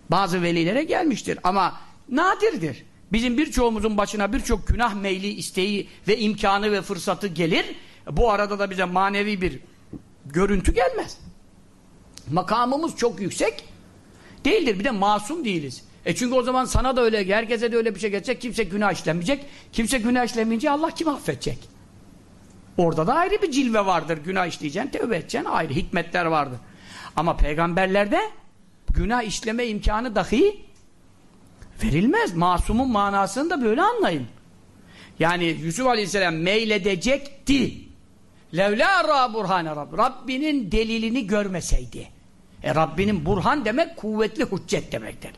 [SPEAKER 1] Bazı velilere gelmiştir ama nadirdir. Bizim birçoğumuzun başına birçok günah meyli, isteği ve imkanı ve fırsatı gelir. Bu arada da bize manevi bir görüntü gelmez. Makamımız çok yüksek değildir. Bir de masum değiliz. E çünkü o zaman sana da öyle, herkese de öyle bir şey geçecek. Kimse günah işlemeyecek. Kimse günah işlemeyince Allah kim affedecek? Orada da ayrı bir cilve vardır. Günah işleyeceksin, tövbe edeceksin. Ayrı hikmetler vardır. Ama peygamberlerde günah işleme imkanı dahi verilmez. Masumun manasını da böyle anlayın. Yani Yusuf Aleyhisselam meyledecekti. Levla ra burhane Rabb. Rabbinin delilini görmeseydi. E Rabbinin burhan demek kuvvetli hüccet demektir.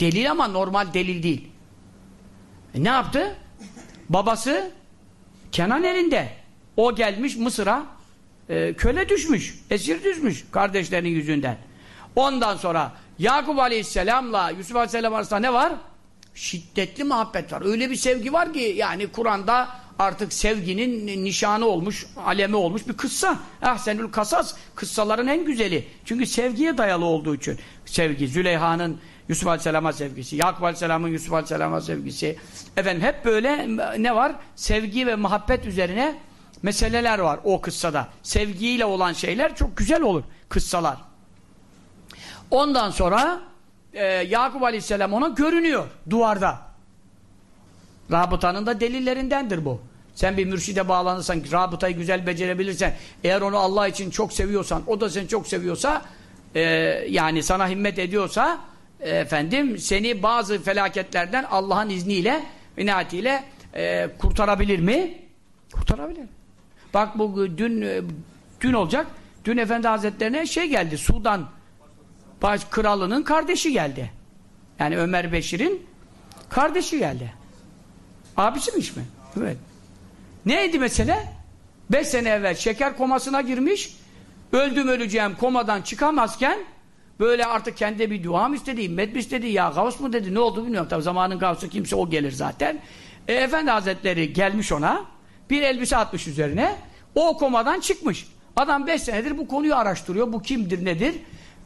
[SPEAKER 1] Delil ama normal delil değil. E ne yaptı? Babası Kenan elinde. O gelmiş Mısır'a e, köle düşmüş, esir düşmüş kardeşlerinin yüzünden. Ondan sonra Yakup Aleyhisselam'la Yusuf Aleyhisselam arasında ne var? Şiddetli muhabbet var. Öyle bir sevgi var ki yani Kur'an'da artık sevginin nişanı olmuş, alemi olmuş bir kıssa. Ahsenül kasas, kıssaların en güzeli. Çünkü sevgiye dayalı olduğu için. Sevgi, Züleyha'nın Yusuf Aleyhisselam'a sevgisi, Yakup Aleyhisselam'ın Yusuf Aleyhisselam'a sevgisi. Efendim hep böyle ne var? Sevgi ve muhabbet üzerine meseleler var o kıssada. Sevgiyle olan şeyler çok güzel olur. Kıssalar. Ondan sonra e, Yakup Aleyhisselam ona görünüyor duvarda. Rabıtanın da delillerindendir bu. Sen bir mürşide bağlanırsan, rabıtayı güzel becerebilirsen, eğer onu Allah için çok seviyorsan, o da seni çok seviyorsa, e, yani sana himmet ediyorsa, e, efendim seni bazı felaketlerden Allah'ın izniyle, inayetiyle e, kurtarabilir mi? Kurtarabilir. Bak bu dün e, dün olacak. Dün Efendi Hazretlerine şey geldi. Sudan baş kralının kardeşi geldi. Yani Ömer Beşir'in kardeşi geldi. Abisiymiş mi? Evet. Neydi mesele? Beş sene evvel şeker komasına girmiş. Öldüm öleceğim komadan çıkamazken böyle artık kendi bir dua mı istedi, himmet mi istedi, ya gavs mu dedi, ne oldu bilmiyorum. Tabi zamanın gavsı kimse o gelir zaten. E, Efendi Hazretleri gelmiş ona, bir elbise atmış üzerine, o komadan çıkmış. Adam beş senedir bu konuyu araştırıyor, bu kimdir, nedir?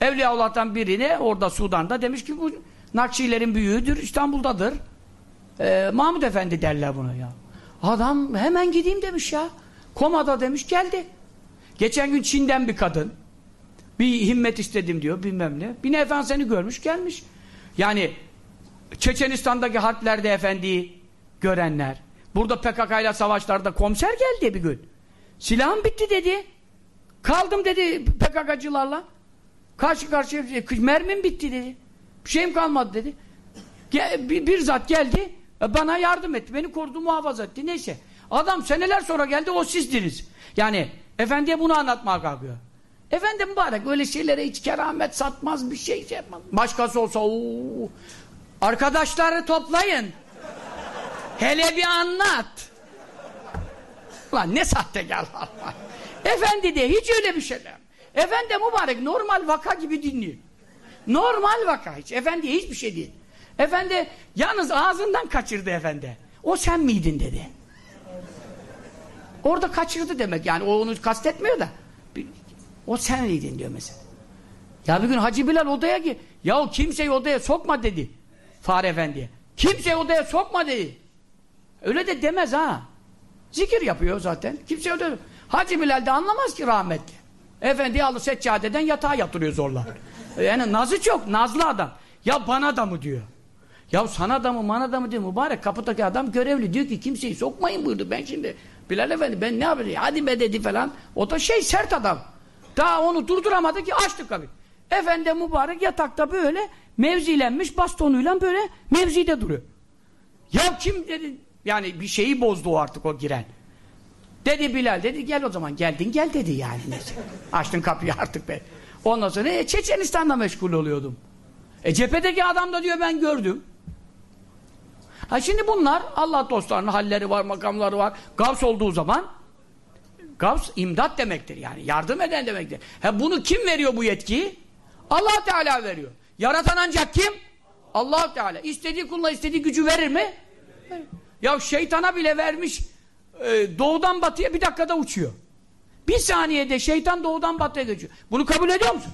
[SPEAKER 1] Evliyaullah'tan birine orada Sudan'da demiş ki bu Nakşilerin büyüğüdür, İstanbul'dadır. Ee, Mahmud Efendi derler buna ya. Adam hemen gideyim demiş ya. Komada demiş geldi. Geçen gün Çin'den bir kadın bir himmet istedim diyor bilmem ne. Bir efendi seni görmüş gelmiş. Yani Çeçenistan'daki harplerde efendiyi görenler. Burada PKK ile savaşlarda komiser geldi bir gün. Silahım bitti dedi. Kaldım dedi PKK'cılarla. Karşı karşıya mermim bitti dedi. Bir şeyim kalmadı dedi. Gel, bir, bir zat geldi e, bana yardım etti. Beni korudu muhafaza etti. Neyse. Adam seneler sonra geldi o sizdiniz. Yani efendiye bunu anlatmaya kalkıyor. Efendi mübarek öyle şeylere hiç keramet satmaz bir şey, şey yapmaz. Başkası olsa ooo. Arkadaşları toplayın. Hele bir anlat. Lan ne sahtekar Allah. Efendi de hiç öyle bir şeyler. Efendi mübarek normal vaka gibi dinliyor. Normal vaka hiç. Efendi hiçbir şey değil. Efendi yalnız ağzından kaçırdı efendi. O sen miydin dedi. Orada kaçırdı demek yani o onu kastetmiyor da. O sen miydin diyor mesela. Ya bir gün Hacı Bilal odaya ki ya kimseyi odaya sokma dedi. Fare Efendi'ye. Kimseyi odaya sokma dedi. Öyle de demez ha. Zikir yapıyor zaten. Kimse odaya Hacı Bilal de anlamaz ki rahmetli. Efendi alır seccadeden yatağa yatırıyor zorla. Yani nazı çok, nazlı adam. Ya bana da mı diyor. Ya sana da mı, bana da mı diyor. Mübarek kapıdaki adam görevli. Diyor ki kimseyi sokmayın buyurdu. Ben şimdi Bilal Efendi ben ne yapayım? Hadi be dedi falan. O da şey sert adam. Daha onu durduramadı ki açtı kapıyı. Efendi mübarek yatakta böyle mevzilenmiş bastonuyla böyle mevzide duruyor. Ya kim dedi yani bir şeyi bozdu artık o giren. Dedi Bilal dedi gel o zaman geldin gel dedi yani. Açtın kapıyı artık be. Ondan sonra e, Çeçenistan'da meşgul oluyordum. E cephedeki adam da diyor ben gördüm. Ha şimdi bunlar Allah dostlarının halleri var, makamları var. Gavs olduğu zaman Gavs imdat demektir yani. Yardım eden demektir. Ha bunu kim veriyor bu yetkiyi? Allah Teala veriyor. Yaratan ancak kim? Allah Teala. İstediği kuluna istediği gücü verir mi? Ya şeytana bile vermiş e, doğudan batıya bir dakikada uçuyor. Bir saniyede şeytan doğudan batıya geçiyor. Bunu kabul ediyor musun?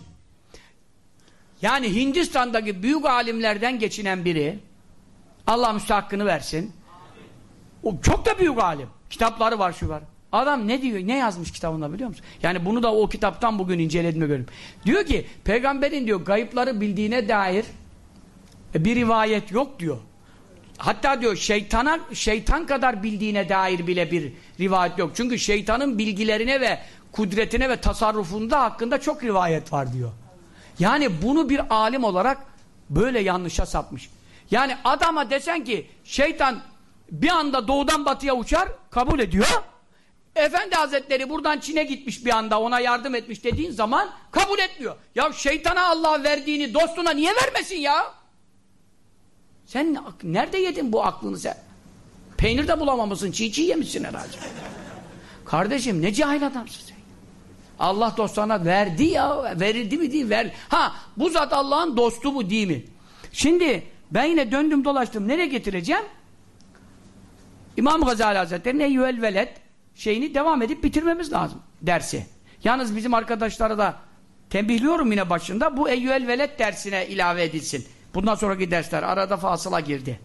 [SPEAKER 1] Yani Hindistan'daki büyük alimlerden geçinen biri Allah müstahakkını versin. O çok da büyük alim. Kitapları var şu var. Adam ne diyor, ne yazmış kitabında biliyor musun? Yani bunu da o kitaptan bugün incelediğime görüyorum. Diyor ki, peygamberin diyor gayıpları bildiğine dair bir rivayet yok diyor. Hatta diyor şeytana şeytan kadar bildiğine dair bile bir rivayet yok. Çünkü şeytanın bilgilerine ve kudretine ve tasarrufunda hakkında çok rivayet var diyor. Yani bunu bir alim olarak böyle yanlışa sapmış. Yani adama desen ki şeytan bir anda doğudan batıya uçar kabul ediyor. Efendi Hazretleri buradan Çin'e gitmiş bir anda ona yardım etmiş dediğin zaman kabul etmiyor. Ya şeytana Allah verdiğini dostuna niye vermesin ya? Sen nerede yedin bu aklını sen? Peynir de bulamamışsın, çiğ çiğ yemişsin herhalde. Kardeşim ne cahil adamsın sen. Allah dostlarına verdi ya, verildi mi değil, ver. Ha, bu zat Allah'ın dostu mu değil mi? Şimdi ben yine döndüm dolaştım, nereye getireceğim? İmam Gazali Hazretleri Eyyüel Veled şeyini devam edip bitirmemiz lazım dersi. Yalnız bizim arkadaşlara da tembihliyorum yine başında bu Eyyüel Veled dersine ilave edilsin. Bundan sonraki dersler arada fasıla girdi.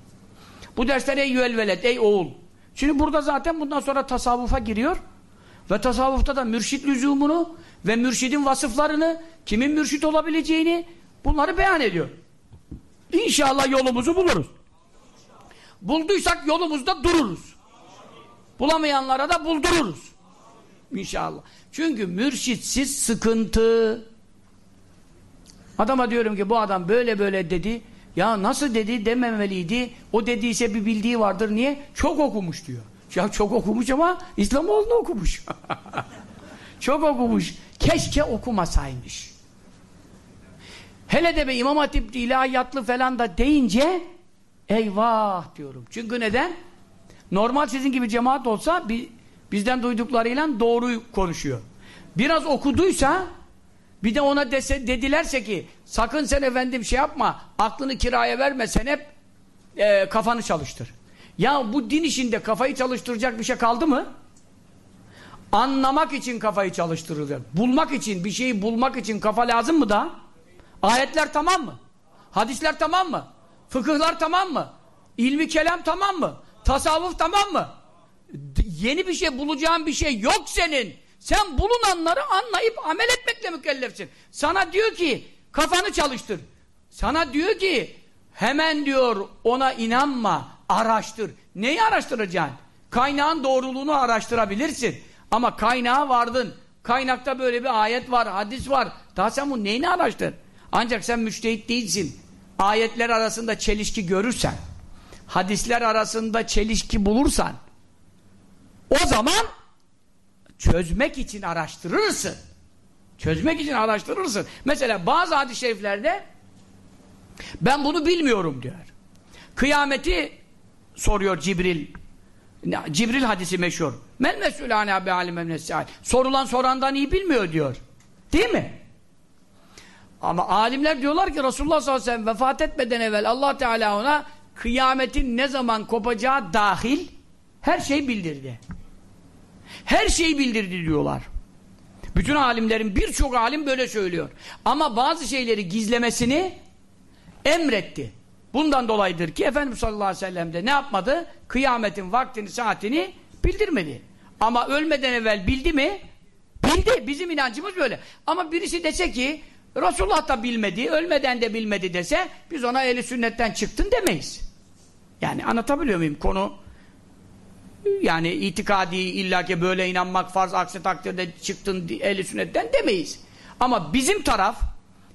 [SPEAKER 1] Bu dersler Eyyüel Veled, ey oğul. Şimdi burada zaten bundan sonra tasavvufa giriyor. Ve tasavvufta da mürşit lüzumunu ve mürşidin vasıflarını, kimin mürşit olabileceğini bunları beyan ediyor. İnşallah yolumuzu buluruz. Bulduysak yolumuzda dururuz. Bulamayanlara da buldururuz. İnşallah. Çünkü mürşitsiz sıkıntı. Adama diyorum ki bu adam böyle böyle dedi. Ya nasıl dedi dememeliydi. O dediyse bir bildiği vardır. Niye? Çok okumuş diyor. Ya çok okumuş ama İslamoğlu'nu okumuş. çok okumuş. Keşke okumasaymış. Hele de be İmam Hatip ilahiyatlı falan da deyince eyvah diyorum. Çünkü neden? Normal sizin gibi cemaat olsa bizden duyduklarıyla doğruyu konuşuyor. Biraz okuduysa bir de ona dese, dedilerse ki sakın sen efendim şey yapma aklını kiraya verme sen hep e, kafanı çalıştır. Ya bu din işinde kafayı çalıştıracak bir şey kaldı mı? Anlamak için kafayı çalıştırılır. Bulmak için, bir şeyi bulmak için kafa lazım mı da? Ayetler tamam mı? Hadisler tamam mı? Fıkıhlar tamam mı? İlmi kelam tamam mı? Tasavvuf tamam mı? Yeni bir şey bulacağın bir şey yok senin. Sen bulunanları anlayıp amel etmekle mükellefsin. Sana diyor ki kafanı çalıştır. Sana diyor ki hemen diyor ona inanma, araştır. Neyi araştıracaksın? Kaynağın doğruluğunu araştırabilirsin. Ama kaynağa vardın. Kaynakta böyle bir ayet var, hadis var. Daha sen bu neyini araştır? Ancak sen müştehit değilsin. Ayetler arasında çelişki görürsen, hadisler arasında çelişki bulursan, o zaman çözmek için araştırırsın. Çözmek için araştırırsın. Mesela bazı hadis-i şeriflerde ben bunu bilmiyorum diyor. Kıyameti soruyor Cibril. Cibril hadisi meşhur. Men mesulâne abi alim Sorulan sorandan iyi bilmiyor diyor. Değil mi? Ama alimler diyorlar ki Resulullah sallallahu aleyhi ve sellem vefat etmeden evvel Allah Teala ona kıyametin ne zaman kopacağı dahil her şeyi bildirdi. Her şeyi bildirdi diyorlar. Bütün alimlerin birçok alim böyle söylüyor. Ama bazı şeyleri gizlemesini emretti. Bundan dolayıdır ki Efendimiz sallallahu aleyhi ve sellem de ne yapmadı? Kıyametin vaktini, saatini bildirmedi. Ama ölmeden evvel bildi mi? Bildi. Bizim inancımız böyle. Ama birisi dese ki Resulullah da bilmedi, ölmeden de bilmedi dese biz ona eli sünnetten çıktın demeyiz. Yani anlatabiliyor muyum? Konu yani itikadi illaki böyle inanmak farz aksi takdirde çıktın eli sünnetten demeyiz. Ama bizim taraf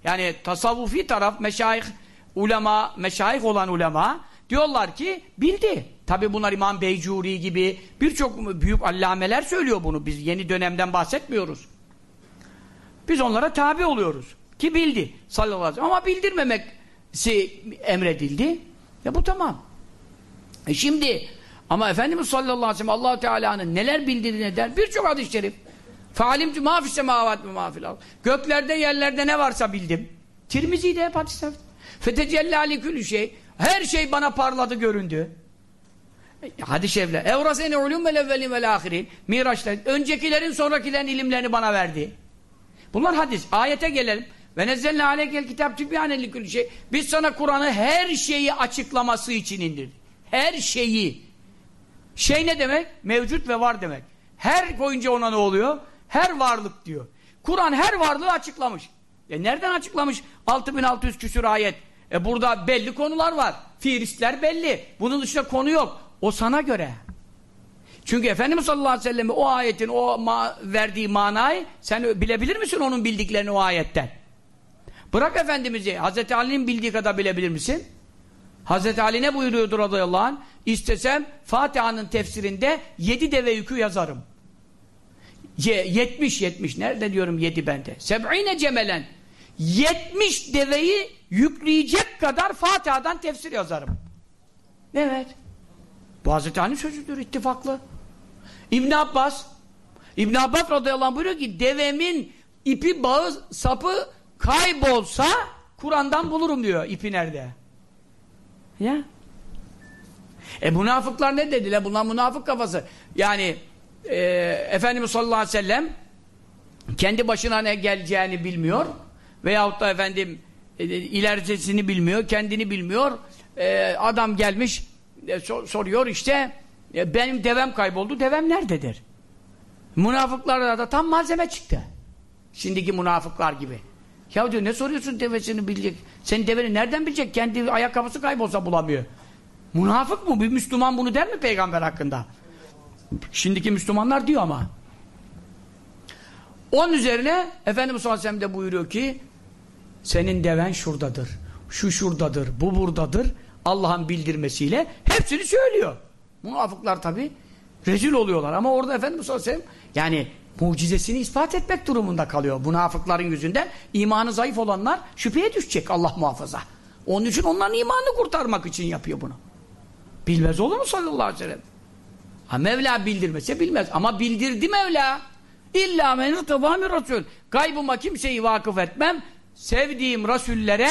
[SPEAKER 1] yani tasavvufi taraf meşayih ulema, meşayih olan ulema diyorlar ki bildi. Tabi bunlar İmam Beycuri gibi birçok büyük allameler söylüyor bunu. Biz yeni dönemden bahsetmiyoruz. Biz onlara tabi oluyoruz. Ki bildi sallallahu aleyhi ve sellem. Ama bildirmemeksi emredildi. Ya bu tamam. E şimdi ama Efendimiz sallallahu aleyhi ve sellem allah Teala'nın neler bildirdiğine der birçok hadis-i şerif. Faalimtü mâfis semâvât ve mâfil Göklerde yerlerde ne varsa bildim. Tirmizi'de hep hadisler. Fetecellâli külü şey. Her şey bana parladı göründü. E, hadis-i şerifler. Evrasene ulûm vel evvelin vel. Miraç'ta. Öncekilerin sonrakilerin ilimlerini bana verdi. Bunlar hadis. Ayete gelelim. Ve nezzelne aleykel kitap tübyanelli külü şey. Biz sana Kur'an'ı her şeyi açıklaması için indirdik. Her şeyi. Şey ne demek? Mevcut ve var demek. Her koyunca ona ne oluyor? Her varlık diyor. Kur'an her varlığı açıklamış. E nereden açıklamış? 6600 küsur ayet. E burada belli konular var. Fiilistler belli. Bunun dışında konu yok. O sana göre. Çünkü Efendimiz sallallahu aleyhi ve sellem o ayetin o ma verdiği manayı sen bilebilir misin onun bildiklerini o ayetten? Bırak Efendimiz'i. Hazreti Ali'nin bildiği kadar bilebilir misin? Hazreti Ali ne buyuruyordu radıyallahu anh? İstesem Fatiha'nın tefsirinde yedi deve yükü yazarım. Yetmiş yetmiş. Nerede diyorum yedi bende? Seb'ine cemelen. Yetmiş deveyi yükleyecek kadar Fatiha'dan tefsir yazarım. Evet. Bu Hazreti Ali sözüdür ittifaklı. İbn Abbas İbn Abbas radıyallahu anh buyuruyor ki devemin ipi bağı sapı kaybolsa Kur'an'dan bulurum diyor ipi nerede. Ya. E münafıklar ne dediler? Bunlar münafık kafası. Yani e, Efendimiz sallallahu aleyhi ve sellem kendi başına ne geleceğini bilmiyor. Veyahut da efendim e, ilerisini bilmiyor, kendini bilmiyor. E, adam gelmiş e, sor, soruyor işte e, benim devem kayboldu. Devem nerededir? Münafıklarda da tam malzeme çıktı. Şimdiki münafıklar gibi. Ya diyor ne soruyorsun devesini bilecek? Senin deveni nereden bilecek? Kendi ayakkabısı kaybolsa bulamıyor. Münafık mı? Bir Müslüman bunu der mi peygamber hakkında? Şimdiki Müslümanlar diyor ama. Onun üzerine Efendimiz sallallahu aleyhi ve sellem de buyuruyor ki senin deven şuradadır. Şu şuradadır. Bu buradadır. Allah'ın bildirmesiyle hepsini söylüyor. Münafıklar tabi rezil oluyorlar ama orada Efendimiz sallallahu aleyhi ve sellem yani mucizesini ispat etmek durumunda kalıyor. Münafıkların yüzünden imanı zayıf olanlar şüpheye düşecek Allah muhafaza. Onun için onların imanını kurtarmak için yapıyor bunu. Bilmez olur mu sallallahu aleyhi ve sellem? Ha Mevla bildirmese bilmez. Ama bildirdi Mevla. İlla men irtibâmi Resul. Kaybıma kimseyi vakıf etmem. Sevdiğim Resullere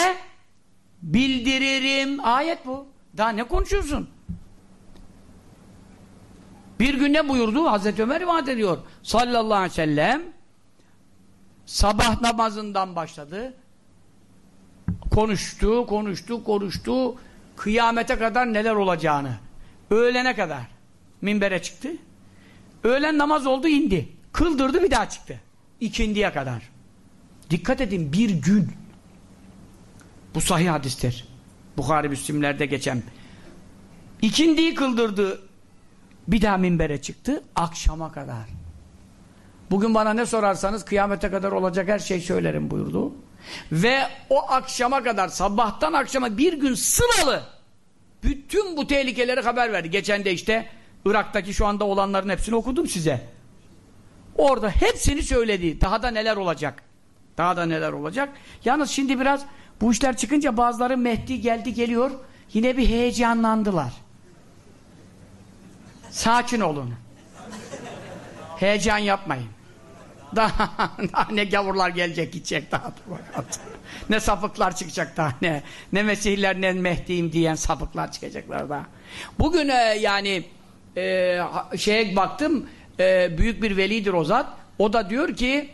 [SPEAKER 1] bildiririm. Ayet bu. Daha ne konuşuyorsun? Bir gün ne buyurdu? Hazreti Ömer rivayet ediyor. Sallallahu aleyhi ve sellem sabah namazından başladı. Konuştu, konuştu, konuştu. Kıyamete kadar neler olacağını. Öğlene kadar minbere çıktı. Öğlen namaz oldu indi. Kıldırdı bir daha çıktı. İkindiye kadar. Dikkat edin bir gün. Bu sahih hadistir. Bukhari Müslimlerde geçen. İkindiyi kıldırdı bir daha minbere çıktı akşama kadar. Bugün bana ne sorarsanız kıyamete kadar olacak her şey söylerim buyurdu. Ve o akşama kadar sabahtan akşama bir gün sıralı bütün bu tehlikeleri haber verdi. Geçen de işte Irak'taki şu anda olanların hepsini okudum size. Orada hepsini söyledi. Daha da neler olacak? Daha da neler olacak? Yalnız şimdi biraz bu işler çıkınca bazıları Mehdi geldi geliyor. Yine bir heyecanlandılar. Sakin olun. Heyecan yapmayın. Daha, daha ne gavurlar gelecek gidecek daha ne sapıklar çıkacak daha ne ne mesihler ne Mehdi'yim diyen sapıklar çıkacaklar daha. Bugün e, yani e, şeye baktım e, büyük bir velidir o zat. O da diyor ki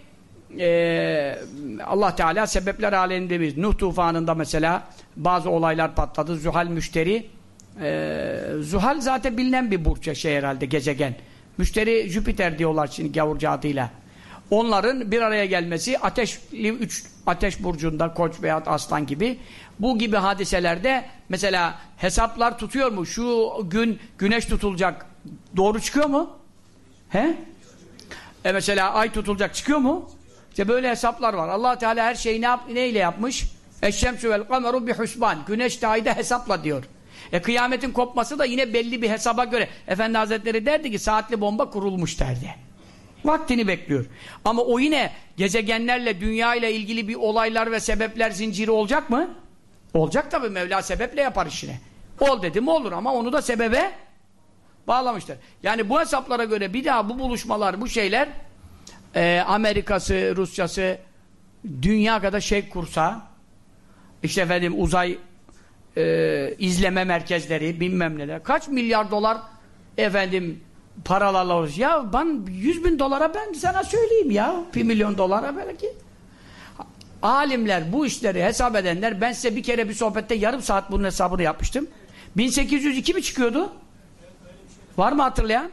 [SPEAKER 1] e, Allah Teala sebepler halinde biz Nuh tufanında mesela bazı olaylar patladı. Zuhal müşteri e, Zuhal zaten bilinen bir burç şey herhalde gezegen. Müşteri Jüpiter diyorlar şimdi gavurca adıyla. Onların bir araya gelmesi ateşli üç ateş burcunda koç veya aslan gibi bu gibi hadiselerde mesela hesaplar tutuyor mu? Şu gün güneş tutulacak. Doğru çıkıyor mu? He? E mesela ay tutulacak çıkıyor mu? İşte böyle hesaplar var. Allah Teala her şeyi ne yap neyle yapmış? Eşşemsü vel kameru bi husban. Güneş de ayda hesapla diyor. E kıyametin kopması da yine belli bir hesaba göre. Efendi Hazretleri derdi ki saatli bomba kurulmuş derdi. Vaktini bekliyor. Ama o yine gezegenlerle, dünya ile ilgili bir olaylar ve sebepler zinciri olacak mı? Olacak tabii Mevla sebeple yapar işini. Ol dedim olur ama onu da sebebe bağlamışlar. Yani bu hesaplara göre bir daha bu buluşmalar, bu şeyler e, Amerika'sı, Rusya'sı dünya kadar şey kursa işte efendim uzay e, izleme merkezleri bilmem neler. Kaç milyar dolar efendim paralarla olur. Ya ben 100 bin dolara ben sana söyleyeyim ya. Bir milyon dolara belki. Alimler bu işleri hesap edenler ben size bir kere bir sohbette yarım saat bunun hesabını yapmıştım. 1802 mi çıkıyordu? Var mı hatırlayan?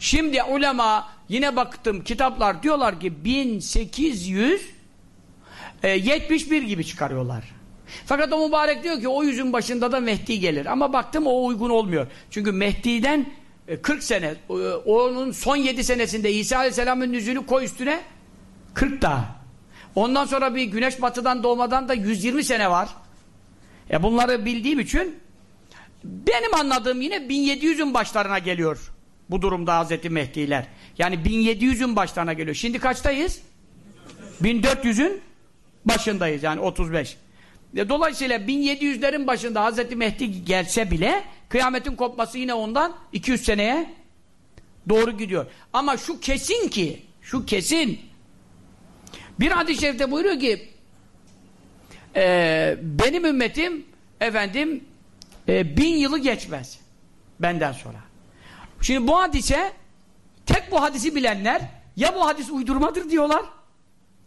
[SPEAKER 1] Şimdi ulema yine baktım kitaplar diyorlar ki 1871 gibi çıkarıyorlar. Fakat o mübarek diyor ki o yüzün başında da Mehdi gelir. Ama baktım o uygun olmuyor. Çünkü Mehdi'den 40 e, sene, onun son 7 senesinde İsa Aleyhisselam'ın nüzülü koy üstüne 40 daha. Ondan sonra bir güneş batıdan doğmadan da 120 sene var. E bunları bildiğim için benim anladığım yine 1700'ün başlarına geliyor. Bu durumda Hazreti Mehdi'ler. Yani 1700'ün başlarına geliyor. Şimdi kaçtayız? 1400'ün başındayız yani 35. E, dolayısıyla 1700'lerin başında Hazreti Mehdi gelse bile kıyametin kopması yine ondan 200 seneye doğru gidiyor. Ama şu kesin ki, şu kesin bir hadis-i şerifte buyuruyor ki e, benim ümmetim efendim e, bin yılı geçmez benden sonra. Şimdi bu hadise tek bu hadisi bilenler ya bu hadis uydurmadır diyorlar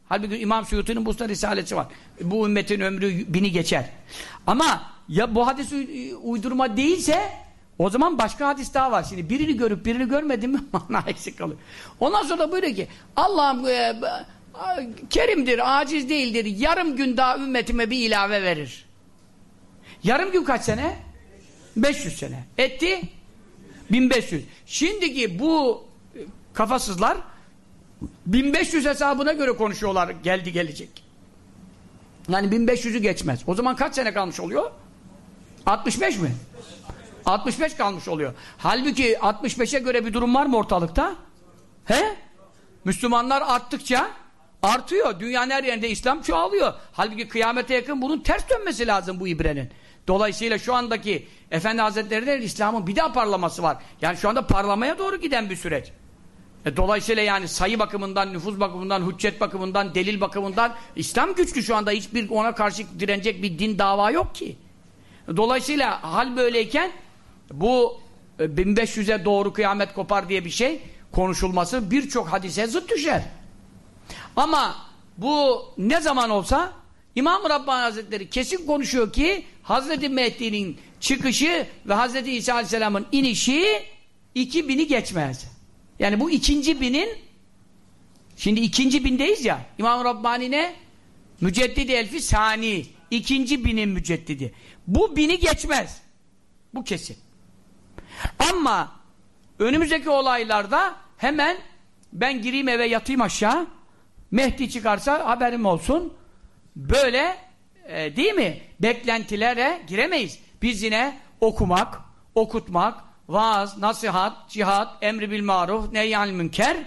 [SPEAKER 1] Halbuki İmam Suyuti'nin bu usta risalesi var. Bu ümmetin ömrü bini geçer. Ama ya bu hadis uydurma değilse o zaman başka hadis daha var. Şimdi birini görüp birini görmedim mi mana eksik kalıyor. Ondan sonra da böyle ki Allah'ım e, kerimdir, aciz değildir. Yarım gün daha ümmetime bir ilave verir. Yarım gün kaç sene? 500 sene. Etti 1500. Şimdiki bu kafasızlar 1500 hesabına göre konuşuyorlar geldi gelecek. Yani 1500'ü geçmez. O zaman kaç sene kalmış oluyor? 65 mi? 65 kalmış oluyor. Halbuki 65'e göre bir durum var mı ortalıkta? He? Müslümanlar arttıkça artıyor. Dünyanın her yerinde İslam çoğalıyor. Halbuki kıyamete yakın bunun ters dönmesi lazım bu ibrenin. Dolayısıyla şu andaki Efendi Hazretleri'nin İslam'ın bir daha parlaması var. Yani şu anda parlamaya doğru giden bir süreç. E, dolayısıyla yani sayı bakımından, nüfuz bakımından, hüccet bakımından, delil bakımından İslam güçlü şu anda. Hiçbir ona karşı direnecek bir din dava yok ki. Dolayısıyla hal böyleyken bu 1500'e doğru kıyamet kopar diye bir şey konuşulması birçok hadise zıt düşer. Ama bu ne zaman olsa İmam-ı Rabbani Hazretleri kesin konuşuyor ki Hazreti Mehdi'nin çıkışı ve Hazreti İsa Aleyhisselam'ın inişi 2000'i geçmez. Yani bu ikinci binin şimdi ikinci bindeyiz ya İmam Rabbani ne? Müceddidi elfi sani ikinci binin müceddidi. Bu bini geçmez. Bu kesin. Ama önümüzdeki olaylarda hemen ben gireyim eve yatayım aşağı. Mehdi çıkarsa haberim olsun. Böyle e, değil mi? Beklentilere giremeyiz. Biz yine okumak, okutmak, vaaz, nasihat, cihat, emri bil maruf, neyyanil münker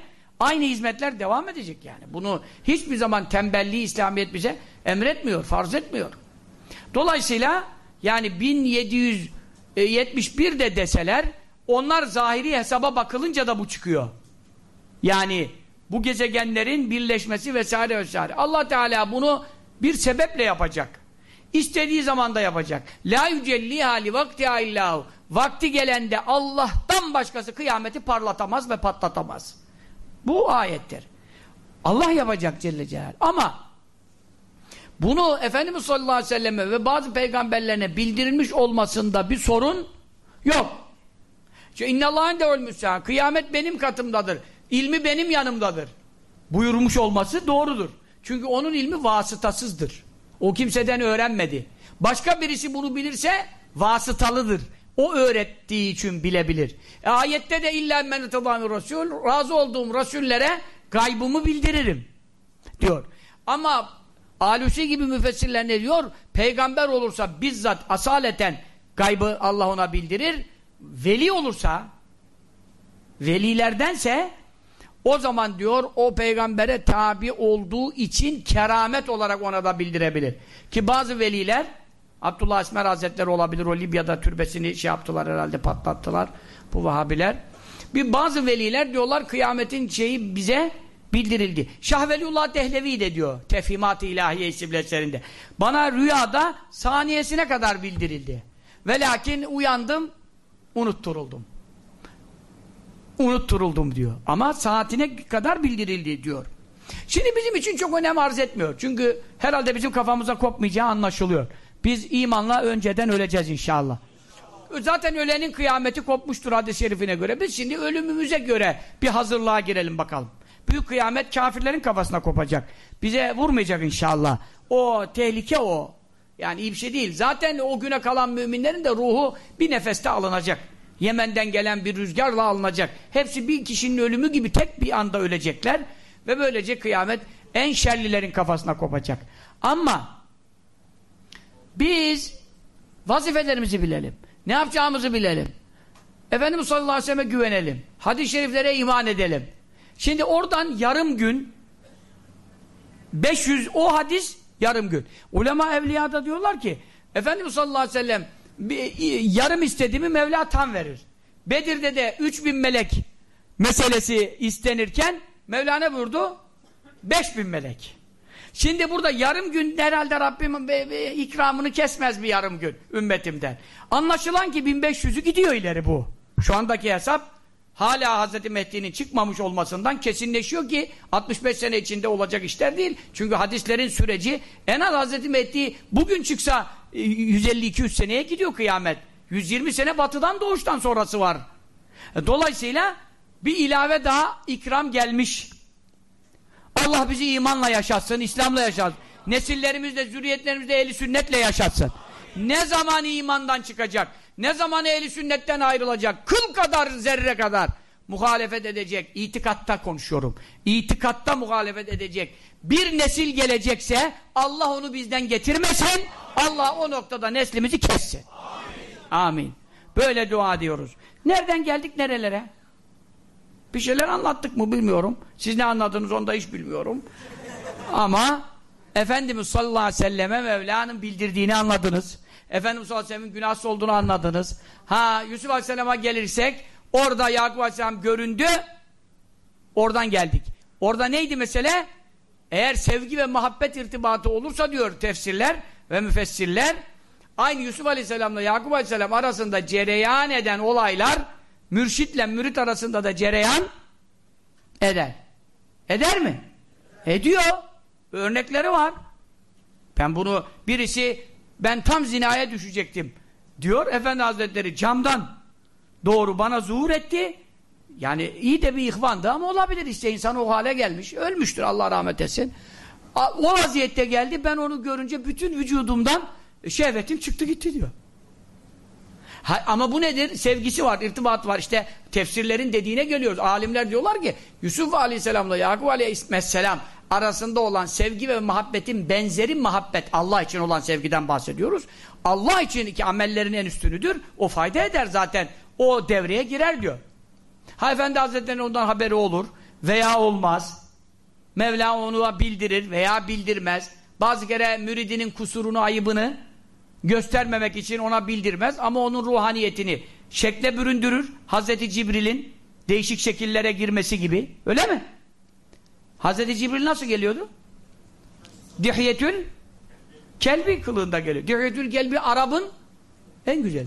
[SPEAKER 1] aynı hizmetler devam edecek yani. Bunu hiçbir zaman tembelliği İslamiyet bize emretmiyor, farz etmiyor. Dolayısıyla yani 1771 de deseler onlar zahiri hesaba bakılınca da bu çıkıyor. Yani bu gezegenlerin birleşmesi vesaire vesaire. Allah Teala bunu bir sebeple yapacak. İstediği zaman da yapacak. La yücelliha li vaktiha illahu. Vakti gelende Allah'tan başkası kıyameti parlatamaz ve patlatamaz. Bu ayettir. Allah yapacak Celle Celal. Ama bunu Efendimiz sallallahu aleyhi ve selleme ve bazı peygamberlerine bildirilmiş olmasında bir sorun yok. Çünkü innallâhen de ölmüşsen kıyamet benim katımdadır. İlmi benim yanımdadır. Buyurmuş olması doğrudur. Çünkü onun ilmi vasıtasızdır. O kimseden öğrenmedi. Başka birisi bunu bilirse vasıtalıdır. O öğrettiği için bilebilir. E, ayette de illa men Resul razı olduğum rasullere gaybımı bildiririm diyor. Ama Alusi gibi müfessirler ne diyor? Peygamber olursa bizzat asaleten gaybı Allah ona bildirir. Veli olursa velilerdense o zaman diyor o peygambere tabi olduğu için keramet olarak ona da bildirebilir. Ki bazı veliler Abdullah Esmer Hazretleri olabilir o Libya'da türbesini şey yaptılar herhalde patlattılar bu Vahabiler. Bir bazı veliler diyorlar kıyametin şeyi bize bildirildi. Şah Veliullah Dehlevi de diyor Tefhimat-ı İlahiye isimli eserinde. Bana rüyada saniyesine kadar bildirildi. Ve lakin uyandım unutturuldum unutturuldum diyor. Ama saatine kadar bildirildi diyor. Şimdi bizim için çok önem arz etmiyor. Çünkü herhalde bizim kafamıza kopmayacağı anlaşılıyor. Biz imanla önceden öleceğiz inşallah. Zaten ölenin kıyameti kopmuştur hadis-i şerifine göre. Biz şimdi ölümümüze göre bir hazırlığa girelim bakalım. Büyük kıyamet kafirlerin kafasına kopacak. Bize vurmayacak inşallah. O tehlike o. Yani iyi bir şey değil. Zaten o güne kalan müminlerin de ruhu bir nefeste alınacak. Yemen'den gelen bir rüzgarla alınacak. Hepsi bir kişinin ölümü gibi tek bir anda ölecekler. Ve böylece kıyamet en şerlilerin kafasına kopacak. Ama biz vazifelerimizi bilelim. Ne yapacağımızı bilelim. Efendimiz sallallahu aleyhi ve selleme güvenelim. Hadis-i şeriflere iman edelim. Şimdi oradan yarım gün 500 o hadis yarım gün. Ulema evliyada diyorlar ki Efendimiz sallallahu aleyhi ve sellem yarım istediğimi Mevla tam verir. Bedir'de de 3000 melek meselesi istenirken Mevla ne buyurdu? 5000 melek. Şimdi burada yarım gün herhalde Rabbim ikramını kesmez bir yarım gün ümmetimden. Anlaşılan ki 1500'ü gidiyor ileri bu. Şu andaki hesap hala Hz. Mehdi'nin çıkmamış olmasından kesinleşiyor ki 65 sene içinde olacak işler değil. Çünkü hadislerin süreci en az Hz. Mehdi bugün çıksa 150-200 e, seneye gidiyor kıyamet. 120 sene batıdan doğuştan sonrası var. E, dolayısıyla bir ilave daha ikram gelmiş. Allah bizi imanla yaşatsın, İslam'la yaşatsın. Nesillerimizde, zürriyetlerimizde ehli sünnetle yaşatsın. Ne zaman imandan çıkacak? Ne zaman ehli sünnetten ayrılacak? Kıl kadar, zerre kadar muhalefet edecek. İtikatta konuşuyorum. İtikatta muhalefet edecek. Bir nesil gelecekse Allah onu bizden getirmesin. Allah o noktada neslimizi kessin. Amin. Amin. Böyle dua ediyoruz. Nereden geldik nerelere? Bir şeyler anlattık mı bilmiyorum. Siz ne anladınız onu da hiç bilmiyorum. Ama Efendimiz sallallahu aleyhi ve selleme Mevla'nın bildirdiğini anladınız. Efendimiz sallallahu aleyhi ve sellem'in günahsız olduğunu anladınız. Ha Yusuf aleyhisselama gelirsek orada Yakup aleyhisselam göründü. Oradan geldik. Orada neydi mesele? Eğer sevgi ve muhabbet irtibatı olursa diyor tefsirler ve müfessirler aynı Yusuf aleyhisselamla Yakup aleyhisselam arasında cereyan eden olaylar mürşitle mürit arasında da cereyan eder. Eder mi? Ediyor. Örnekleri var. Ben bunu birisi ben tam zinaya düşecektim diyor Efendi Hazretleri camdan doğru bana zuhur etti. Yani iyi de bir ihvandı ama olabilir işte insan o hale gelmiş. Ölmüştür Allah rahmet etsin. O vaziyette geldi ben onu görünce bütün vücudumdan şehvetim çıktı gitti diyor. Ha, ama bu nedir? Sevgisi var, irtibat var. İşte tefsirlerin dediğine geliyoruz. Alimler diyorlar ki Yusuf Aleyhisselam'la Yakup Aleyhisselam arasında olan sevgi ve muhabbetin benzeri muhabbet. Allah için olan sevgiden bahsediyoruz. Allah için ki amellerin en üstünüdür. O fayda eder zaten. O devreye girer diyor. Ha Efendi Hazretleri'nin ondan haberi olur veya olmaz. Mevla onu bildirir veya bildirmez. Bazı kere müridinin kusurunu, ayıbını göstermemek için ona bildirmez ama onun ruhaniyetini şekle büründürür. Hazreti Cibril'in değişik şekillere girmesi gibi. Öyle mi? Hazreti Cibril nasıl geliyordu? Dihiyetül kelbi kılığında geliyor. Dihiyetül kelbi Arap'ın en güzel.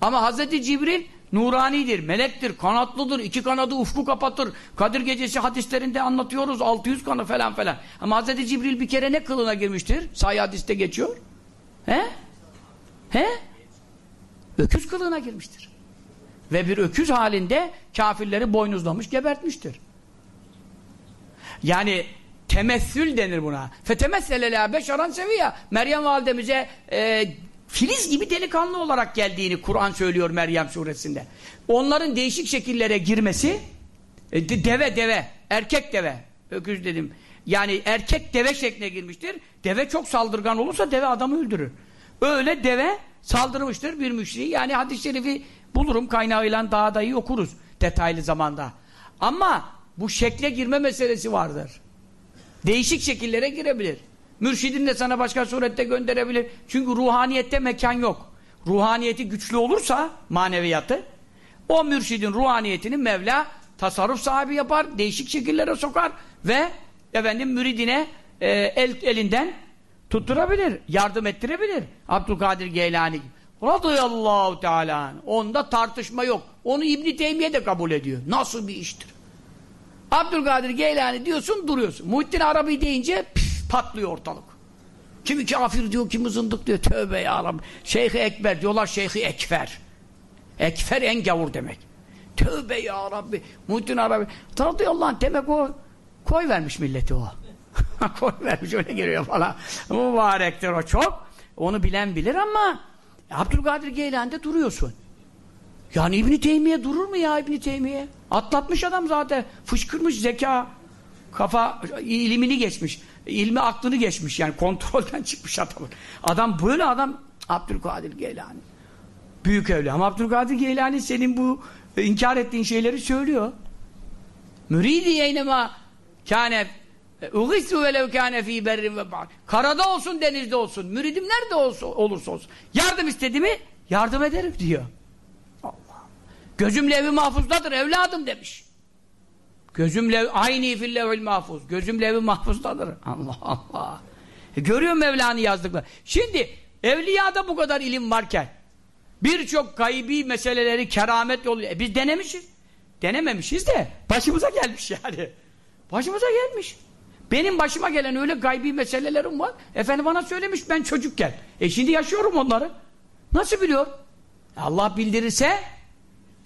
[SPEAKER 1] Ama Hazreti Cibril nuranidir, melektir, kanatlıdır, iki kanadı ufku kapatır. Kadir gecesi hadislerinde anlatıyoruz, 600 kanı falan falan. Ama Hazreti Cibril bir kere ne kılığına girmiştir? Sahih hadiste geçiyor. He? He? Öküz kılığına girmiştir. Ve bir öküz halinde kafirleri boynuzlamış, gebertmiştir. Yani temessül denir buna. Fetemessele la beşaran seviya. Meryem validemize e, filiz gibi delikanlı olarak geldiğini Kur'an söylüyor Meryem suresinde. Onların değişik şekillere girmesi e, deve deve, erkek deve. Öküz dedim. Yani erkek deve şekline girmiştir. Deve çok saldırgan olursa deve adamı öldürür. Öyle deve saldırmıştır bir müşri. Yani hadis-i şerifi bulurum kaynağıyla daha da iyi okuruz detaylı zamanda. Ama bu şekle girme meselesi vardır. Değişik şekillere girebilir. Mürşidin de sana başka surette gönderebilir. Çünkü ruhaniyette mekan yok. Ruhaniyeti güçlü olursa maneviyatı o mürşidin ruhaniyetini Mevla tasarruf sahibi yapar, değişik şekillere sokar ve efendim müridine e, el, elinden tutturabilir, yardım ettirebilir. Abdülkadir Geylani radıyallahu teala onda tartışma yok. Onu İbn Teymiye de kabul ediyor. Nasıl bir iştir? Abdülkadir Geylani diyorsun duruyorsun. Muhittin Arabi deyince püf, patlıyor ortalık. Kimi kafir diyor, kimi zındık diyor. Tövbe ya Rabbi. Şeyh Ekber diyorlar Şeyh Ekfer. Ekfer en gavur demek. Tövbe ya Rabbi. Muhittin Arabi. Radıyallahu anh demek o koy vermiş milleti o. koy vermiş öyle geliyor falan. Mübarektir o çok. Onu bilen bilir ama Abdülkadir Geylani'de duruyorsun. Yani İbni Teymiye durur mu ya İbni Teymiye? Atlatmış adam zaten. Fışkırmış zeka. Kafa ilimini geçmiş. İlmi aklını geçmiş yani kontrolden çıkmış adamın. Adam böyle adam Abdülkadir Geylani. Büyük evli. Ama Abdülkadir Geylani senin bu inkar ettiğin şeyleri söylüyor. Müridi yeynema kâne Ugisu velev kâne fî berrin ve bahr. Karada olsun, denizde olsun. Müridim nerede olsa, olursa olsun. Yardım istedi mi? Yardım ederim diyor. Gözüm levh-i mahfuzdadır evladım demiş. Gözüm lev aynı fil levh-i mahfuz. Gözüm levh-i mahfuzdadır. Allah Allah. E, görüyor Mevla'nın yazdıkları. Şimdi evliyada bu kadar ilim varken birçok gaybi meseleleri keramet yolu e, biz denemişiz. Denememişiz de başımıza gelmiş yani. Başımıza gelmiş. Benim başıma gelen öyle gaybi meselelerim var. Efendim bana söylemiş ben çocukken. E şimdi yaşıyorum onları. Nasıl biliyor? Allah bildirirse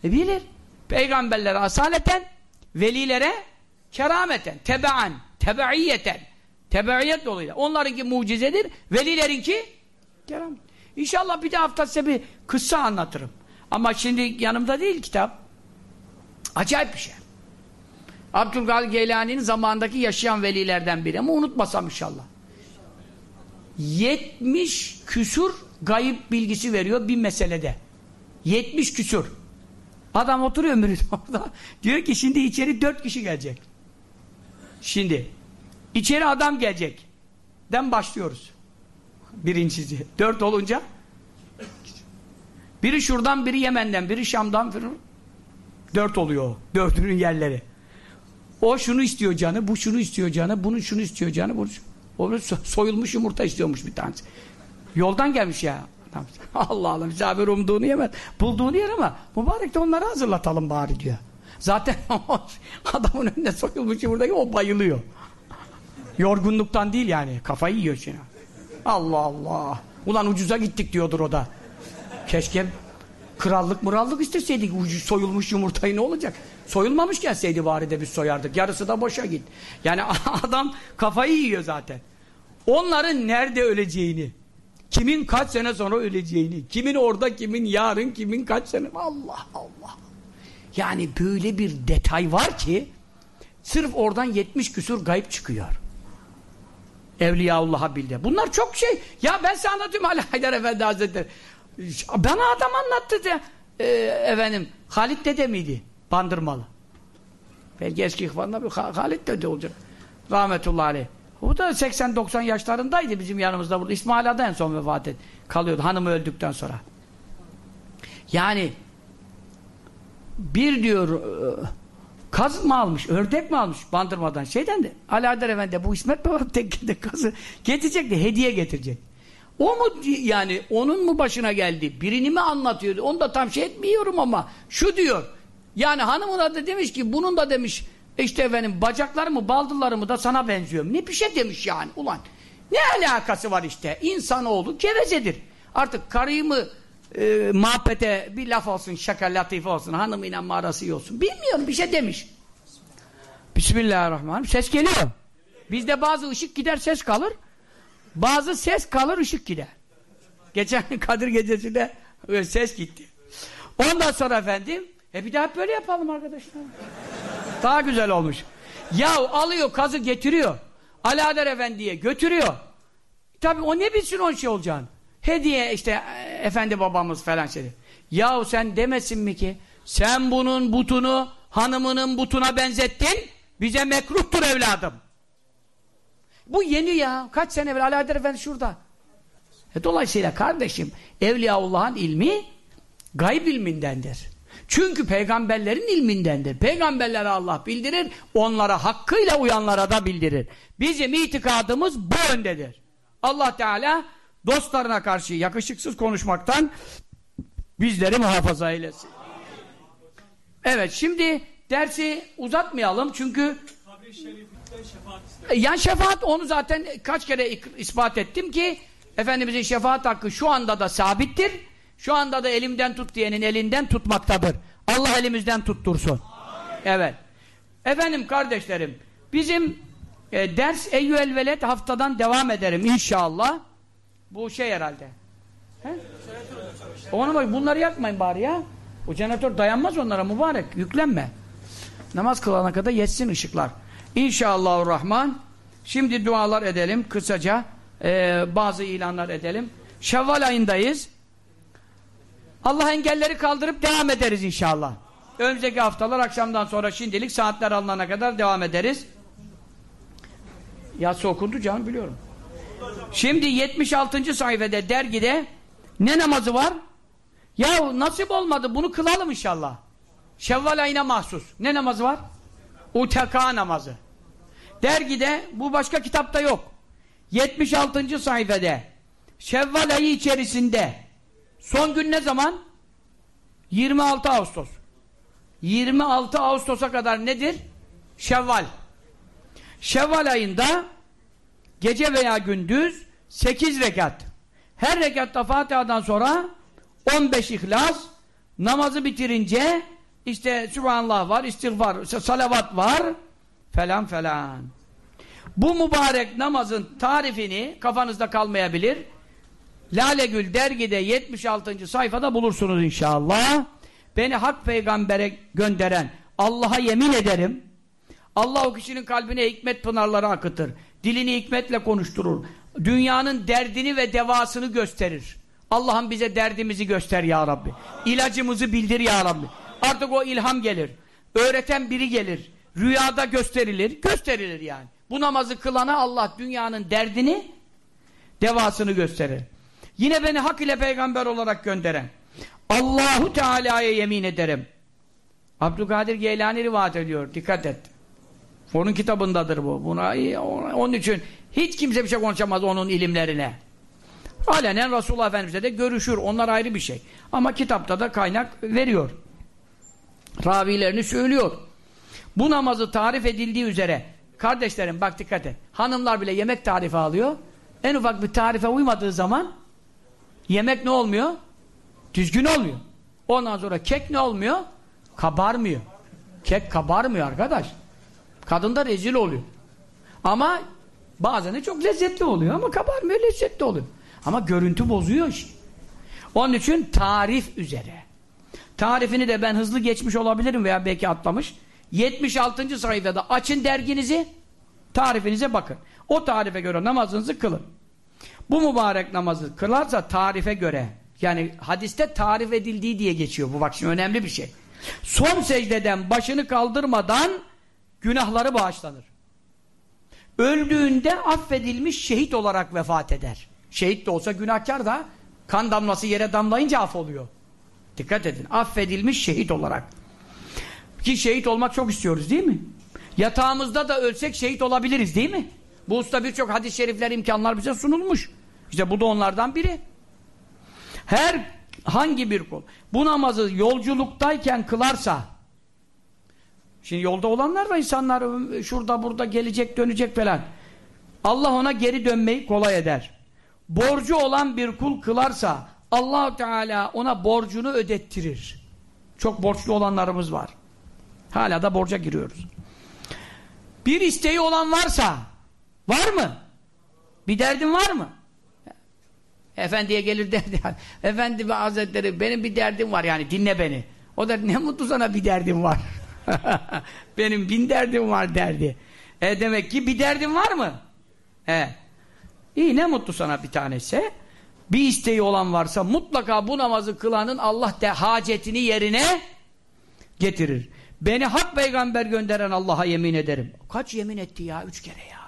[SPEAKER 1] e bilir. Peygamberlere asaleten, velilere kerameten, tebaan, tebeiyeten. Tebeiyet yoluyla. Onlarınki mucizedir, velilerinki keramet. İnşallah bir de hafta size bir kıssa anlatırım. Ama şimdi yanımda değil kitap. Acayip bir şey. Abdülkadir Geylani'nin zamandaki yaşayan velilerden biri ama unutmasam inşallah. 70 küsur gayip bilgisi veriyor bir meselede. 70 küsur. Adam oturuyor mürit orada. Diyor ki şimdi içeri 4 kişi gelecek. Şimdi içeri adam gelecek. Den başlıyoruz. Birincisi. 4 olunca biri şuradan, biri Yemen'den, biri Şam'dan. Dört oluyor. Dördünün yerleri. O şunu istiyor canı, bu şunu istiyor canı, bunu şunu istiyor canı, bunu o soyulmuş yumurta istiyormuş bir tanesi. Yoldan gelmiş ya. Allah Allah misafir umduğunu yemez. Bulduğunu yer ama mübarek de onları hazırlatalım bari diyor. Zaten adamın önünde soyulmuş yumurta o bayılıyor. Yorgunluktan değil yani. Kafayı yiyor şimdi. Allah Allah. Ulan ucuza gittik diyordur o da. Keşke krallık murallık isteseydik soyulmuş yumurtayı ne olacak? Soyulmamış gelseydi bari de biz soyardık. Yarısı da boşa git. Yani adam kafayı yiyor zaten. Onların nerede öleceğini, kimin kaç sene sonra öleceğini, kimin orada, kimin yarın, kimin kaç sene... Allah Allah! Yani böyle bir detay var ki sırf oradan 70 küsur gayb çıkıyor. Evliyaullah'a bildi. Bunlar çok şey. Ya ben size anlatıyorum Ali Haydar Efendi Hazretleri. Bana adam anlattı de. Ee, efendim Halit dede miydi? Bandırmalı. Belki eski ihvanlar bir Halit dede olacak. Rahmetullahi aleyh. O da 80-90 yaşlarındaydı bizim yanımızda burada. İsmail Ada en son vefat et. Kalıyordu hanımı öldükten sonra. Yani bir diyor e, kaz mı almış, ördek mi almış bandırmadan şeyden de Adar Efendi bu İsmet Baba tekkede kazı getirecek de hediye getirecek. O mu yani onun mu başına geldi? Birini mi anlatıyordu? Onu da tam şey etmiyorum ama şu diyor. Yani hanımına da demiş ki bunun da demiş işte efendim bacakları mı baldırları mı da sana benziyor. Ne bir şey demiş yani ulan. Ne alakası var işte? İnsanoğlu gevezedir. Artık karıyı mı e, muhabbete bir laf olsun, şaka latife olsun, hanımıyla mı iyi olsun. Bilmiyorum bir şey demiş. Bismillahirrahmanirrahim. Ses geliyor. Bizde bazı ışık gider ses kalır. Bazı ses kalır ışık gider. Geçen Kadir gecesinde ses gitti. Ondan sonra efendim e bir daha böyle yapalım arkadaşlar. Daha güzel olmuş. Ya alıyor kazı getiriyor. Alaeddin Efendi'ye götürüyor. Tabi o ne bilsin o şey olacağını. Hediye işte efendi babamız falan şey. Yahu sen demesin mi ki sen bunun butunu hanımının butuna benzettin bize mekruhtur evladım. Bu yeni ya. Kaç sene evvel Alaeddin Efendi şurada. E dolayısıyla kardeşim Evliyaullah'ın ilmi gayb ilmindendir. Çünkü peygamberlerin ilmindendir. Peygamberlere Allah bildirir, onlara hakkıyla uyanlara da bildirir. Bizim itikadımız bu yöndedir. Allah Teala dostlarına karşı yakışıksız konuşmaktan bizleri muhafaza eylesin. Evet şimdi dersi uzatmayalım çünkü yani şefaat onu zaten kaç kere ispat ettim ki Efendimizin şefaat hakkı şu anda da sabittir. Şu anda da elimden tut diyenin elinden tutmaktadır. Allah elimizden tuttursun. Evet. Efendim kardeşlerim bizim e, ders Eyyüel Veled haftadan devam ederim inşallah. Bu şey herhalde. He? Ona bak bunları yakmayın bari ya. O jeneratör dayanmaz onlara mübarek. Yüklenme. Namaz kılana kadar yetsin ışıklar. İnşallahurrahman. Şimdi dualar edelim kısaca. Ee, bazı ilanlar edelim. Şevval ayındayız. Allah engelleri kaldırıp devam ederiz inşallah. Önümüzdeki haftalar akşamdan sonra şimdilik saatler alınana kadar devam ederiz. Yatsı okundu canım biliyorum. Şimdi 76. sayfede dergide ne namazı var? Ya nasip olmadı bunu kılalım inşallah. Şevval ayına mahsus. Ne namazı var? Uteka namazı. Dergide bu başka kitapta yok. 76. sayfede Şevval ayı içerisinde son gün ne zaman? 26 Ağustos. 26 Ağustos'a kadar nedir? Şevval. Şevval ayında gece veya gündüz 8 rekat. Her rekatta Fatiha'dan sonra 15 ihlas namazı bitirince işte Sübhanallah var, istiğfar, salavat var falan falan. Bu mübarek namazın tarifini kafanızda kalmayabilir. Lalegül dergide 76. sayfada bulursunuz inşallah. Beni hak peygambere gönderen Allah'a yemin ederim. Allah o kişinin kalbine hikmet pınarları akıtır. Dilini hikmetle konuşturur. Dünyanın derdini ve devasını gösterir. Allah'ım bize derdimizi göster ya Rabbi. İlacımızı bildir ya Rabbi. Artık o ilham gelir. Öğreten biri gelir. Rüyada gösterilir. Gösterilir yani. Bu namazı kılana Allah dünyanın derdini devasını gösterir. Yine beni hak ile peygamber olarak gönderen Allahu Teala'ya yemin ederim. Abdülkadir Geylani rivayet ediyor. Dikkat et. Onun kitabındadır bu. Buna onun için hiç kimse bir şey konuşamaz onun ilimlerine. Alenen Resulullah Efendimiz'le de görüşür. Onlar ayrı bir şey. Ama kitapta da kaynak veriyor. Ravilerini söylüyor. Bu namazı tarif edildiği üzere kardeşlerim bak dikkat et. Hanımlar bile yemek tarifi alıyor. En ufak bir tarife uymadığı zaman yemek ne olmuyor? Düzgün olmuyor. Ondan sonra kek ne olmuyor? Kabarmıyor. Kek kabarmıyor arkadaş. Kadın da rezil oluyor. Ama bazen de çok lezzetli oluyor ama kabarmıyor lezzetli oluyor. Ama görüntü bozuyor işte. Onun için tarif üzere. Tarifini de ben hızlı geçmiş olabilirim veya belki atlamış. 76. sayfada açın derginizi, tarifinize bakın. O tarife göre namazınızı kılın. Bu mübarek namazı kılarsa tarife göre, yani hadiste tarif edildiği diye geçiyor bu bak şimdi önemli bir şey. Son secdeden başını kaldırmadan günahları bağışlanır. Öldüğünde affedilmiş şehit olarak vefat eder. Şehit de olsa günahkar da kan damlası yere damlayınca af oluyor. Dikkat edin. Affedilmiş şehit olarak. Ki şehit olmak çok istiyoruz değil mi? Yatağımızda da ölsek şehit olabiliriz değil mi? Bu usta birçok hadis-i şerifler imkanlar bize sunulmuş. İşte bu da onlardan biri. Her hangi bir kul bu namazı yolculuktayken kılarsa şimdi yolda olanlar var insanlar şurada burada gelecek dönecek falan. Allah ona geri dönmeyi kolay eder. Borcu olan bir kul kılarsa allah Teala ona borcunu ödettirir. Çok borçlu olanlarımız var. Hala da borca giriyoruz. Bir isteği olan varsa var mı? Bir derdin var mı? Efendiye gelir derdi. Efendi ve Hazretleri benim bir derdim var yani dinle beni. O da ne mutlu sana bir derdim var. benim bin derdim var derdi. E demek ki bir derdim var mı? E. İyi ne mutlu sana bir tanesi. Bir isteği olan varsa mutlaka bu namazı kılanın Allah de hacetini yerine getirir. Beni hak peygamber gönderen Allah'a yemin ederim. Kaç yemin etti ya? Üç kere ya.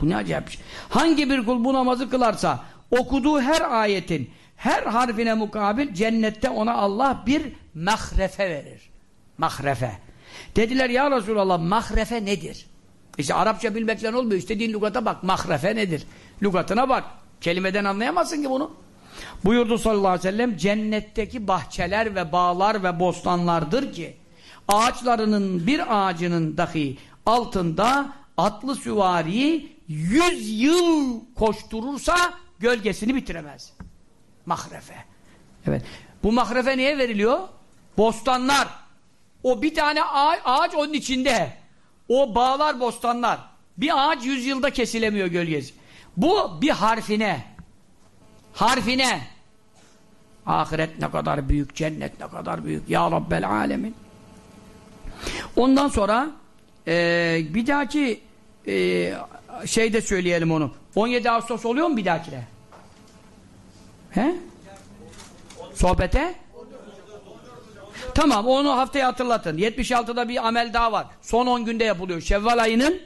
[SPEAKER 1] Bu ne acayip bir şey. Hangi bir kul bu namazı kılarsa okuduğu her ayetin her harfine mukabil cennette ona Allah bir mahrefe verir. Mahrefe. Dediler ya Resulallah mahrefe nedir? İşte Arapça bilmekle olmuyor. İstediğin lügata bak. Mahrefe nedir? Lügatına bak. Kelimeden anlayamazsın ki bunu. Buyurdu sallallahu aleyhi ve sellem cennetteki bahçeler ve bağlar ve bostanlardır ki ağaçlarının bir ağacının dahi altında atlı süvari yüz yıl koşturursa gölgesini bitiremez. Mahrefe. Evet. Bu mahrefe niye veriliyor? Bostanlar. O bir tane ağaç, ağaç onun içinde. O bağlar bostanlar. Bir ağaç yüz yılda kesilemiyor gölgesi. Bu bir harfine. Harfine. Ahiret ne kadar büyük, cennet ne kadar büyük. Ya Rabbel Alemin. Ondan sonra e, bir dahaki e, şeyde söyleyelim onu. 17 Ağustos oluyor mu bir dahakine? He? Sohbete? Tamam onu haftaya hatırlatın. 76'da bir amel daha var. Son 10 günde yapılıyor. Şevval ayının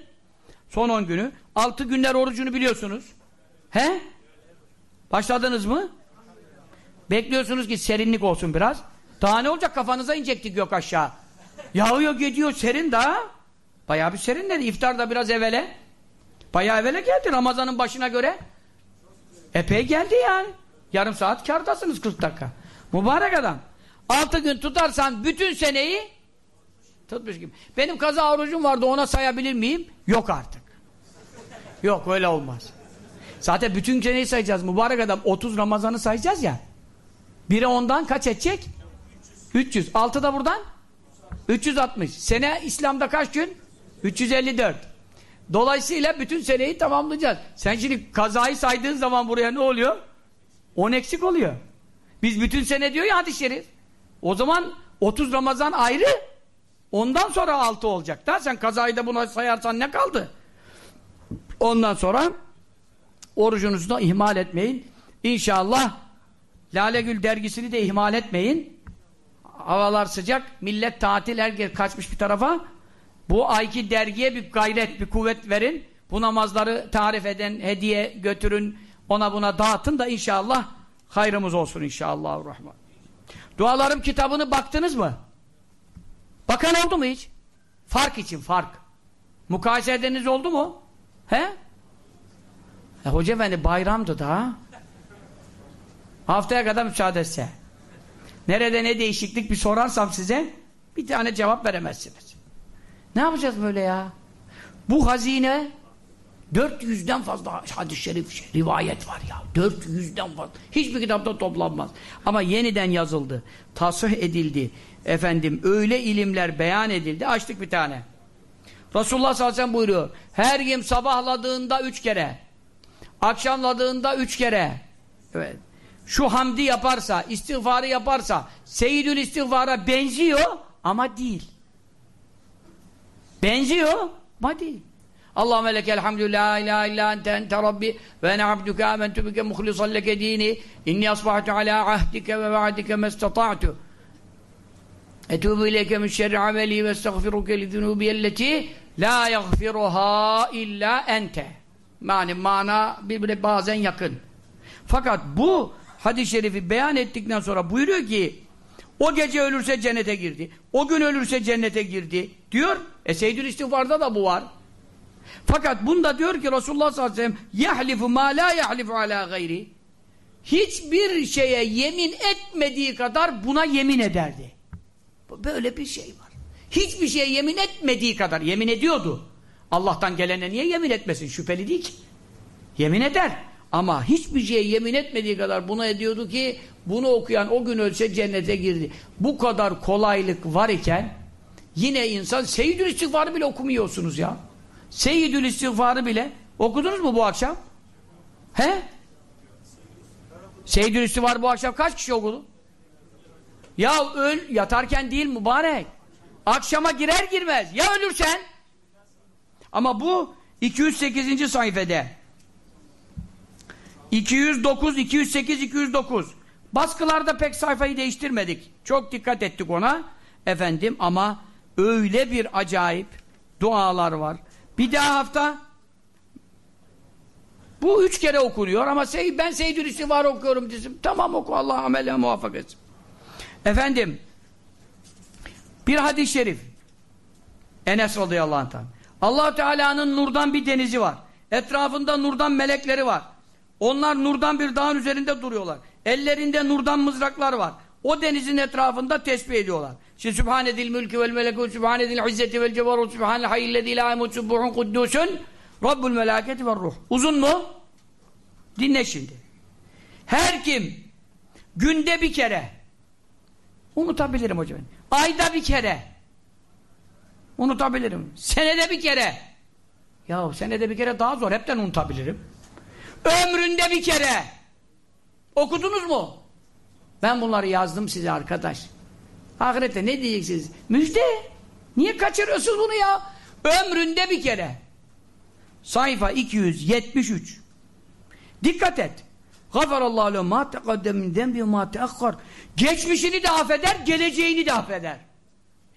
[SPEAKER 1] son 10 günü. 6 günler orucunu biliyorsunuz. He? Başladınız mı? Bekliyorsunuz ki serinlik olsun biraz. Daha ne olacak kafanıza inecektik yok aşağı. Yağıyor gidiyor serin daha. Bayağı bir serin dedi. İftar da biraz evvele. Bayağı evvele geldi Ramazan'ın başına göre. Epey geldi yani. Yarım saat kardasınız 40 dakika. Mübarek adam. 6 gün tutarsan bütün seneyi tutmuş gibi. Benim kaza orucum vardı ona sayabilir miyim? Yok artık. Yok öyle olmaz. Zaten bütün seneyi sayacağız. Mübarek adam 30 Ramazan'ı sayacağız ya. Biri ondan kaç edecek? 300. 6 da buradan? 360. Sene İslam'da kaç gün? 354. Dolayısıyla bütün seneyi tamamlayacağız. Sen şimdi kazayı saydığın zaman buraya ne oluyor? 10 eksik oluyor. Biz bütün sene diyor ya hadis-i şerif. O zaman 30 Ramazan ayrı. Ondan sonra 6 olacak da sen kazayı da buna sayarsan ne kaldı? Ondan sonra orucunuzu da ihmal etmeyin. İnşallah Lale Gül dergisini de ihmal etmeyin. Havalar sıcak, millet tatil, herkes kaçmış bir tarafa. Bu ayki dergiye bir gayret, bir kuvvet verin. Bu namazları tarif eden, hediye götürün, ona buna dağıtın da inşallah hayrımız olsun inşallah. Dualarım kitabını baktınız mı? Bakan oldu mu hiç? Fark için, fark. Mukayese edeniz oldu mu? He? E, Hoca efendi bayramdı da. Haftaya kadar müsaade etse. Nerede ne değişiklik bir sorarsam size bir tane cevap veremezsiniz. Ne yapacağız böyle ya? Bu hazine 400'den fazla hadis-i şerif rivayet var ya. 400'den fazla. Hiçbir kitapta toplanmaz. Ama yeniden yazıldı. Tasih edildi. Efendim öyle ilimler beyan edildi. Açtık bir tane. Resulullah sallallahu aleyhi ve sellem buyuruyor. Her kim sabahladığında üç kere, akşamladığında üç kere, Evet. Şu hamdi yaparsa, istiğfarı yaparsa, seyyidül istiğfara benziyor ama değil. Benziyor. Ama değil. Allahümme lekel hamdü la ilahe illa ente ente rabbi ve ene abduke amentu bike muhlisan leke dini inni asbahtu ala ahdike ve vaadike mestata'tu. Etubu ileyke min şerri ameli ve estağfiruke li zunubiyelleti la yagfiruha illa ente. Yani mana birbirine bazen yakın. Fakat bu hadis-i şerifi beyan ettikten sonra buyuruyor ki o gece ölürse cennete girdi. O gün ölürse cennete girdi. Diyor. E Seyyidül İstiğfar'da da bu var. Fakat bunda diyor ki Resulullah sallallahu aleyhi ve sellem yahlifu ma la yahlifu ala gayri hiçbir şeye yemin etmediği kadar buna yemin ederdi. Böyle bir şey var. Hiçbir şeye yemin etmediği kadar yemin ediyordu. Allah'tan gelene niye yemin etmesin? Şüpheli değil ki. Yemin eder. Ama hiçbir şeye yemin etmediği kadar buna ediyordu ki bunu okuyan o gün ölse cennete girdi. Bu kadar kolaylık var iken yine insan Seyyidül İstiğfar'ı bile okumuyorsunuz ya. Seyyidül İstiğfar'ı bile okudunuz mu bu akşam? He? Seyyidül İstiğfar bu akşam kaç kişi okudu? Ya öl yatarken değil mübarek. Akşama girer girmez. Ya ölürsen? Ama bu 208. sayfede 209, 208, 209 baskılarda pek sayfayı değiştirmedik. Çok dikkat ettik ona. Efendim ama öyle bir acayip dualar var. Bir daha hafta bu üç kere okunuyor ama sey, ben Seyyidül İstiğfar okuyorum dedim. Tamam oku Allah amele muvaffak etsin. Efendim bir hadis-i şerif Enes radıyallahu anh allah Teala'nın nurdan bir denizi var. Etrafında nurdan melekleri var. Onlar nurdan bir dağın üzerinde duruyorlar. Ellerinde nurdan mızraklar var. O denizin etrafında tesbih ediyorlar. Şimdi Sübhanedil mülkü vel melekû Sübhanedil izzeti vel cevarû Sübhanel hayyillezî lâ subbuhun kuddûsün Rabbul melâketi ve ruh. Uzun mu? Dinle şimdi. Her kim günde bir kere unutabilirim hocam. Ayda bir kere unutabilirim. Senede bir kere ya senede bir kere daha zor. Hepten unutabilirim. Ömründe bir kere okudunuz mu? Ben bunları yazdım size arkadaş. Ahirette ne diyeceksiniz? Müjde. Niye kaçırıyorsunuz bunu ya? Ömründe bir kere. Sayfa 273. Dikkat et. Gafarallahu lehu ma teqaddeminden bi ma teakhar. Geçmişini de affeder, geleceğini de affeder.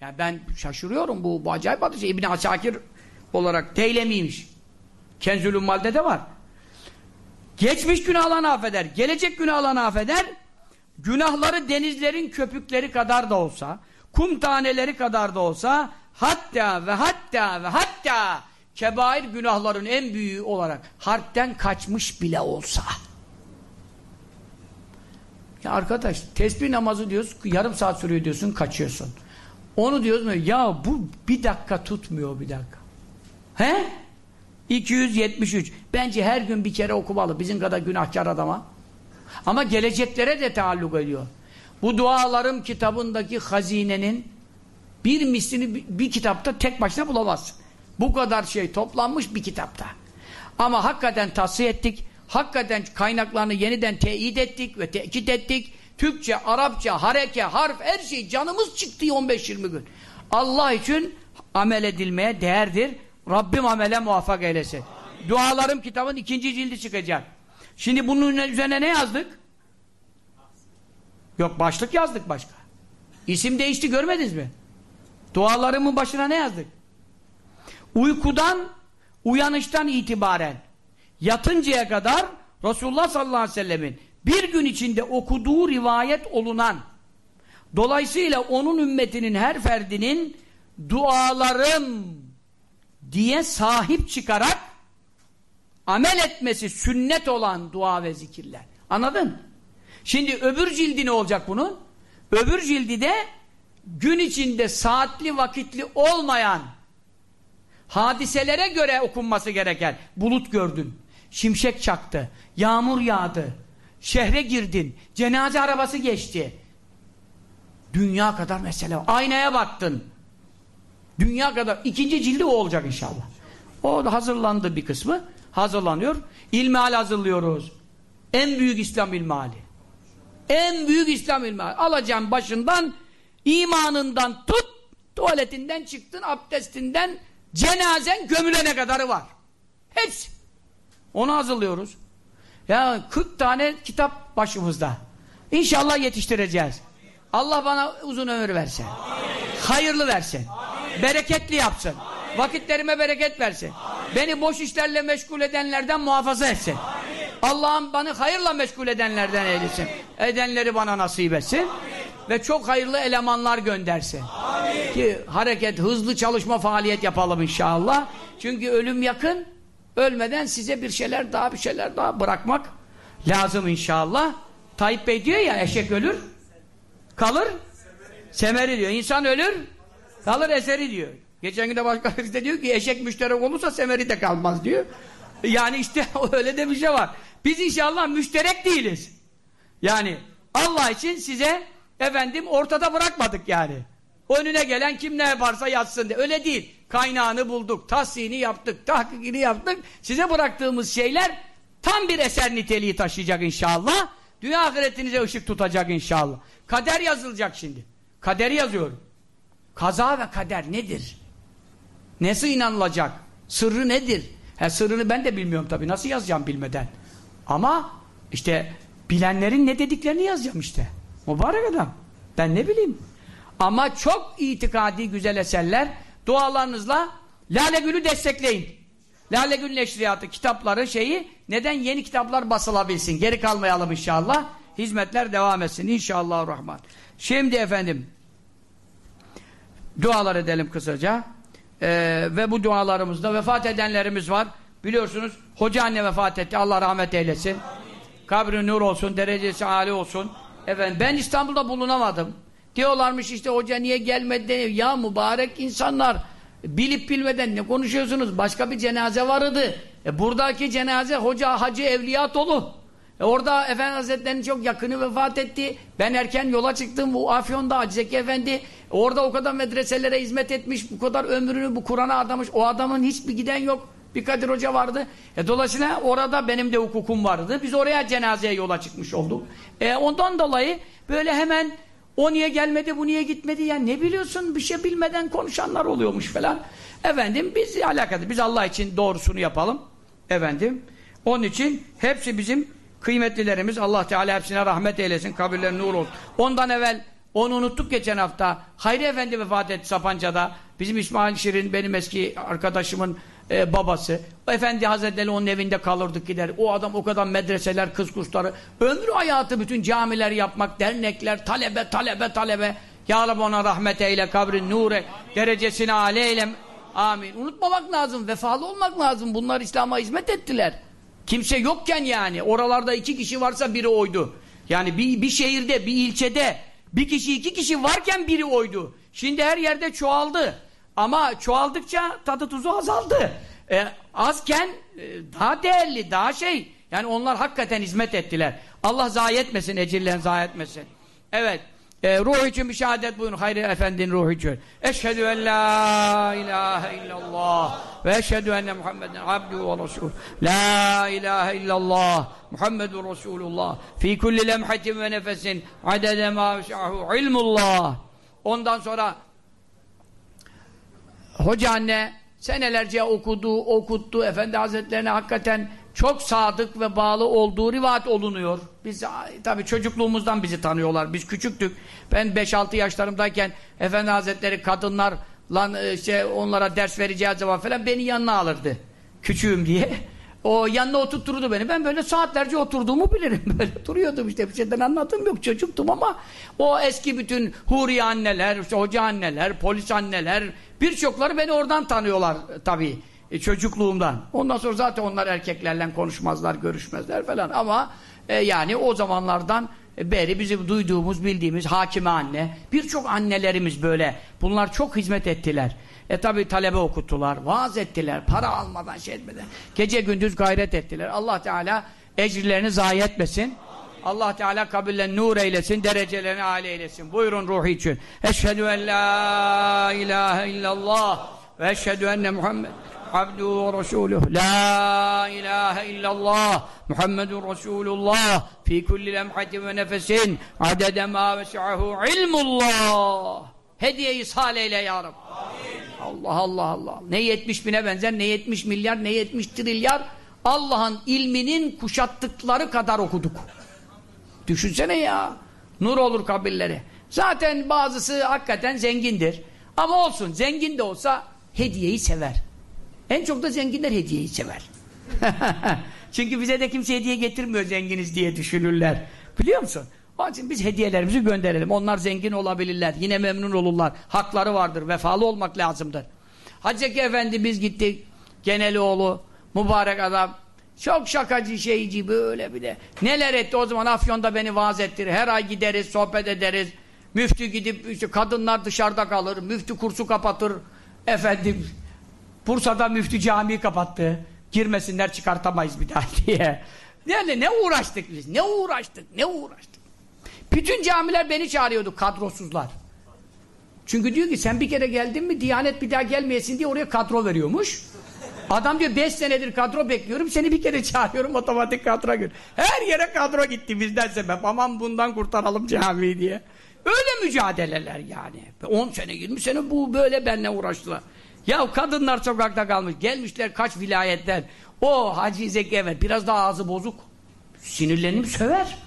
[SPEAKER 1] Ya ben şaşırıyorum bu, bu acayip şey. İbn Asakir olarak Teylemiymiş. Kenzülün Mal'de de var. Geçmiş günahlarını affeder, gelecek günahlarını affeder. Günahları denizlerin köpükleri kadar da olsa, kum taneleri kadar da olsa, hatta ve hatta ve hatta kebair günahların en büyüğü olarak harpten kaçmış bile olsa. Ya arkadaş, tesbih namazı diyoruz, yarım saat sürüyor diyorsun, kaçıyorsun. Onu diyoruz mu? Ya bu bir dakika tutmuyor bir dakika. He? 273. Bence her gün bir kere okumalı. Bizim kadar günahkar adama. Ama geleceklere de taalluk ediyor. Bu dualarım kitabındaki hazinenin bir mislini bir, kitapta tek başına bulamazsın. Bu kadar şey toplanmış bir kitapta. Ama hakikaten tavsiye ettik. Hakikaten kaynaklarını yeniden teyit ettik ve tekit ettik. Türkçe, Arapça, hareke, harf her şey canımız çıktı 15-20 gün. Allah için amel edilmeye değerdir. Rabbim amele muvaffak eylesin. Dualarım kitabın ikinci cildi çıkacak. Şimdi bunun üzerine ne yazdık? Yok başlık yazdık başka. İsim değişti görmediniz mi? Dualarımın başına ne yazdık? Uykudan, uyanıştan itibaren yatıncaya kadar Resulullah sallallahu aleyhi ve sellemin bir gün içinde okuduğu rivayet olunan dolayısıyla onun ümmetinin her ferdinin dualarım diye sahip çıkarak amel etmesi sünnet olan dua ve zikirler. Anladın? Şimdi öbür cildi ne olacak bunun? Öbür cildi de gün içinde saatli vakitli olmayan hadiselere göre okunması gereken bulut gördün, şimşek çaktı, yağmur yağdı, şehre girdin, cenaze arabası geçti. Dünya kadar mesele var. Aynaya baktın. Dünya kadar. ikinci cildi o olacak inşallah. O da hazırlandı bir kısmı. Hazırlanıyor. İlmihal hazırlıyoruz. En büyük İslam ilmali. En büyük İslam ilmali. Alacağım başından, imanından tut, tuvaletinden çıktın, abdestinden, cenazen gömülene kadarı var. Hepsi. Onu hazırlıyoruz. Ya 40 tane kitap başımızda. İnşallah yetiştireceğiz. Allah bana uzun ömür versin. Hayırlı versin. Bereketli yapsın. Vakitlerime bereket versin. Beni boş işlerle meşgul edenlerden muhafaza etsin. Allah'ım bana hayırla meşgul edenlerden eylesin. Edenleri bana nasip etsin. Ve çok hayırlı elemanlar göndersin. Ki hareket, hızlı çalışma, faaliyet yapalım inşallah. Çünkü ölüm yakın. Ölmeden size bir şeyler daha bir şeyler daha bırakmak lazım inşallah. Tayyip Bey diyor ya eşek ölür. Kalır. Semeri diyor. İnsan ölür. Kalır eseri diyor. Geçen gün de başka birisi diyor ki eşek müşterek olursa semeri de kalmaz diyor. Yani işte öyle de bir şey var. Biz inşallah müşterek değiliz. Yani Allah için size efendim ortada bırakmadık yani. Önüne gelen kim ne yaparsa yatsın diye. Öyle değil. Kaynağını bulduk, tahsini yaptık, tahkikini yaptık. Size bıraktığımız şeyler tam bir eser niteliği taşıyacak inşallah. Dünya ahiretinize ışık tutacak inşallah. Kader yazılacak şimdi. Kaderi yazıyorum. Kaza ve kader nedir? Nasıl inanılacak? Sırrı nedir? He, sırrını ben de bilmiyorum tabii. Nasıl yazacağım bilmeden? Ama işte bilenlerin ne dediklerini yazacağım işte. Mübarek adam. Ben ne bileyim. Ama çok itikadi güzel eserler dualarınızla Lale Gül'ü destekleyin. Lale Gül Neşriyatı kitapları şeyi neden yeni kitaplar basılabilsin. Geri kalmayalım inşallah. Hizmetler devam etsin inşallah rahman. Şimdi efendim dualar edelim kısaca. Ee, ve bu dualarımızda vefat edenlerimiz var. Biliyorsunuz hoca anne vefat etti. Allah rahmet eylesin. Kabri nur olsun, derecesi âli olsun. Efendim ben İstanbul'da bulunamadım. Diyorlarmış işte hoca niye gelmedi? Ya mübarek insanlar bilip bilmeden ne konuşuyorsunuz? Başka bir cenaze vardı. E buradaki cenaze hoca Hacı Evliya Tolu. E orada Efendi Hazretleri'nin çok yakını vefat etti. Ben erken yola çıktım. Bu Afyon'da Hacı Zeki Efendi orada o kadar medreselere hizmet etmiş. Bu kadar ömrünü bu Kur'an'a adamış. O adamın hiçbir giden yok. Bir Kadir Hoca vardı. E dolayısıyla orada benim de hukukum vardı. Biz oraya cenazeye yola çıkmış olduk. E ondan dolayı böyle hemen o niye gelmedi, bu niye gitmedi ya ne biliyorsun bir şey bilmeden konuşanlar oluyormuş falan. Efendim biz alakalı. Biz Allah için doğrusunu yapalım. Efendim. Onun için hepsi bizim kıymetlilerimiz. Allah Teala hepsine rahmet eylesin. Kabirleri nur olsun. Ondan evvel onu unuttuk geçen hafta. Hayri Efendi vefat etti Sapanca'da. Bizim İsmail Şirin benim eski arkadaşımın e, babası. Efendi Hazretleri onun evinde kalırdık gider. O adam o kadar medreseler, kız kuşları. Ömrü hayatı bütün camiler yapmak, dernekler, talebe, talebe, talebe. Ya Rabbi ona rahmet eyle, kabrin nure, derecesini âle eyle. Amin. Unutmamak lazım, vefalı olmak lazım. Bunlar İslam'a hizmet ettiler. Kimse yokken yani. Oralarda iki kişi varsa biri oydu. Yani bir, bir şehirde, bir ilçede bir kişi iki kişi varken biri oydu. Şimdi her yerde çoğaldı. Ama çoğaldıkça tadı tuzu azaldı. E, azken e, daha değerli, daha şey. Yani onlar hakikaten hizmet ettiler. Allah zayi etmesin, ecirlerini zayi etmesin. Evet. E, ruh için bir şehadet buyurun. Hayri Efendi'nin ruhu için. Eşhedü en la ilahe illallah ve eşhedü enne Muhammeden abduhu ve resul. La ilahe illallah Muhammedun Resulullah. Fi kulli lemhatin ve nefesin adede ma ilmullah. Ondan sonra hoca anne senelerce okudu, okuttu. Efendi Hazretlerine hakikaten çok sadık ve bağlı olduğu rivayet olunuyor. Biz tabii çocukluğumuzdan bizi tanıyorlar. Biz küçüktük. Ben 5-6 yaşlarımdayken Efendi Hazretleri kadınlar lan işte onlara ders vereceği zaman falan beni yanına alırdı. Küçüğüm diye. O yanına oturtturdu beni. Ben böyle saatlerce oturduğumu bilirim. Böyle duruyordum işte bir şeyden anlattım yok çocuktum ama o eski bütün huri anneler, hoca anneler, polis anneler birçokları beni oradan tanıyorlar tabii e, çocukluğumdan. Ondan sonra zaten onlar erkeklerle konuşmazlar, görüşmezler falan ama e, yani o zamanlardan beri bizim duyduğumuz, bildiğimiz hakime anne, birçok annelerimiz böyle. Bunlar çok hizmet ettiler. E tabi talebe okuttular, vaaz ettiler, para almadan şey etmeden. Gece gündüz gayret ettiler. Allah Teala ecrilerini zayi etmesin. Allah Teala kabirlerini nur eylesin, derecelerini âli eylesin. Buyurun ruhu için. Eşhedü en la ilahe illallah ve eşhedü enne Muhammed abduhu ve resuluh. La ilahe illallah Muhammedun Resulullah fi kulli lemhatin ve nefesin adede ma vesahu ilmullah. Hediye-i eyle ya Rabbi. Allah Allah Allah. Ne 70 bine benzer, ne 70 milyar, ne 70 trilyar. Allah'ın ilminin kuşattıkları kadar okuduk. Düşünsene ya. Nur olur kabirleri. Zaten bazısı hakikaten zengindir. Ama olsun, zengin de olsa hediyeyi sever. En çok da zenginler hediyeyi sever. Çünkü bize de kimse hediye getirmiyor zenginiz diye düşünürler. Biliyor musun? Onun için biz hediyelerimizi gönderelim. Onlar zengin olabilirler. Yine memnun olurlar. Hakları vardır. Vefalı olmak lazımdır. Hacı Zeki Efendi biz gittik. Genelioğlu. Mübarek adam. Çok şakacı şeyci böyle bir de. Neler etti o zaman Afyon'da beni vaaz ettirir. Her ay gideriz, sohbet ederiz. Müftü gidip işte kadınlar dışarıda kalır. Müftü kursu kapatır. Efendim Bursa'da müftü camiyi kapattı. Girmesinler çıkartamayız bir daha diye. Yani ne uğraştık biz? Ne uğraştık? Ne uğraştık? Bütün camiler beni çağırıyordu kadrosuzlar. Çünkü diyor ki sen bir kere geldin mi Diyanet bir daha gelmeyesin diye oraya kadro veriyormuş. Adam diyor beş senedir kadro bekliyorum seni bir kere çağırıyorum otomatik kadro gör. Her yere kadro gitti bizden sebep aman bundan kurtaralım camiyi diye. Öyle mücadeleler yani. 10 sene 20 sene bu böyle benimle uğraştılar. Ya kadınlar sokakta kalmış. Gelmişler kaç vilayetten. O Hacı Zeki evet biraz daha ağzı bozuk. Sinirlenip söver.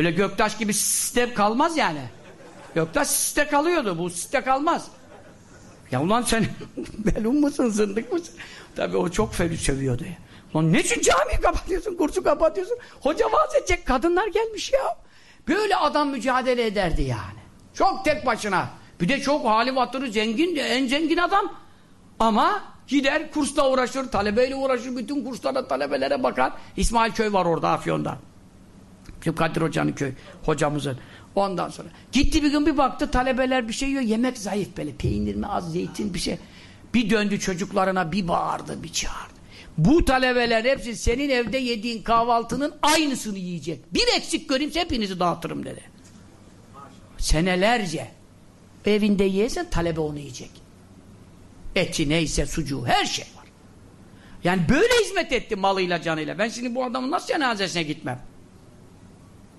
[SPEAKER 1] Öyle Göktaş gibi step kalmaz yani. Göktaş siste kalıyordu. Bu siste kalmaz. Ya ulan sen belum musun, zındık mısın? Tabii o çok fevri sövüyordu ya. Ne için camiyi kapatıyorsun, kursu kapatıyorsun? Hoca vaaz edecek, kadınlar gelmiş ya. Böyle adam mücadele ederdi yani. Çok tek başına. Bir de çok hali vatırı zengin, en zengin adam. Ama gider kursla uğraşır, talebeyle uğraşır, bütün kurslara talebelere bakar. İsmail Köy var orada Afyon'da. Kadir Hoca'nın köy, hocamızın. Ondan sonra. Gitti bir gün bir baktı talebeler bir şey yiyor. Yemek zayıf böyle. Peynir mi az, zeytin bir şey. Bir döndü çocuklarına bir bağırdı, bir çağırdı. Bu talebeler hepsi senin evde yediğin kahvaltının aynısını yiyecek. Bir eksik göreyimse hepinizi dağıtırım dedi. Senelerce evinde yiyesen talebe onu yiyecek. Eti neyse sucuğu her şey var. Yani böyle hizmet etti malıyla canıyla. Ben şimdi bu adamın nasıl cenazesine gitmem?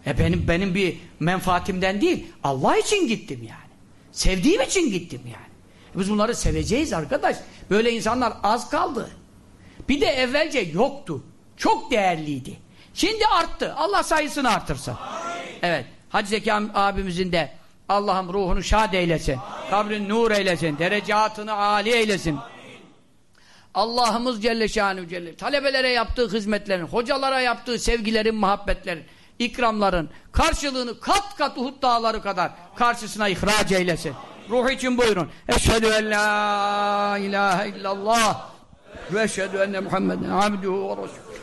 [SPEAKER 1] E benim benim bir menfaatimden değil, Allah için gittim yani. Sevdiğim için gittim yani. Biz bunları seveceğiz arkadaş. Böyle insanlar az kaldı. Bir de evvelce yoktu. Çok değerliydi. Şimdi arttı. Allah sayısını artırsın. Evet. Hacı Zeki abimizin de Allah'ım ruhunu şad eylesin. Kabrin nur eylesin. Derecatını âli eylesin. Allah'ımız Celle Şanü Celle. Talebelere yaptığı hizmetlerin, hocalara yaptığı sevgilerin, muhabbetlerin, ikramların karşılığını kat kat Uhud dağları kadar karşısına ihraç eylesin. Ruh için buyurun. Eşhedü en la ilahe illallah ve eşhedü enne Muhammeden abduhu ve resulü.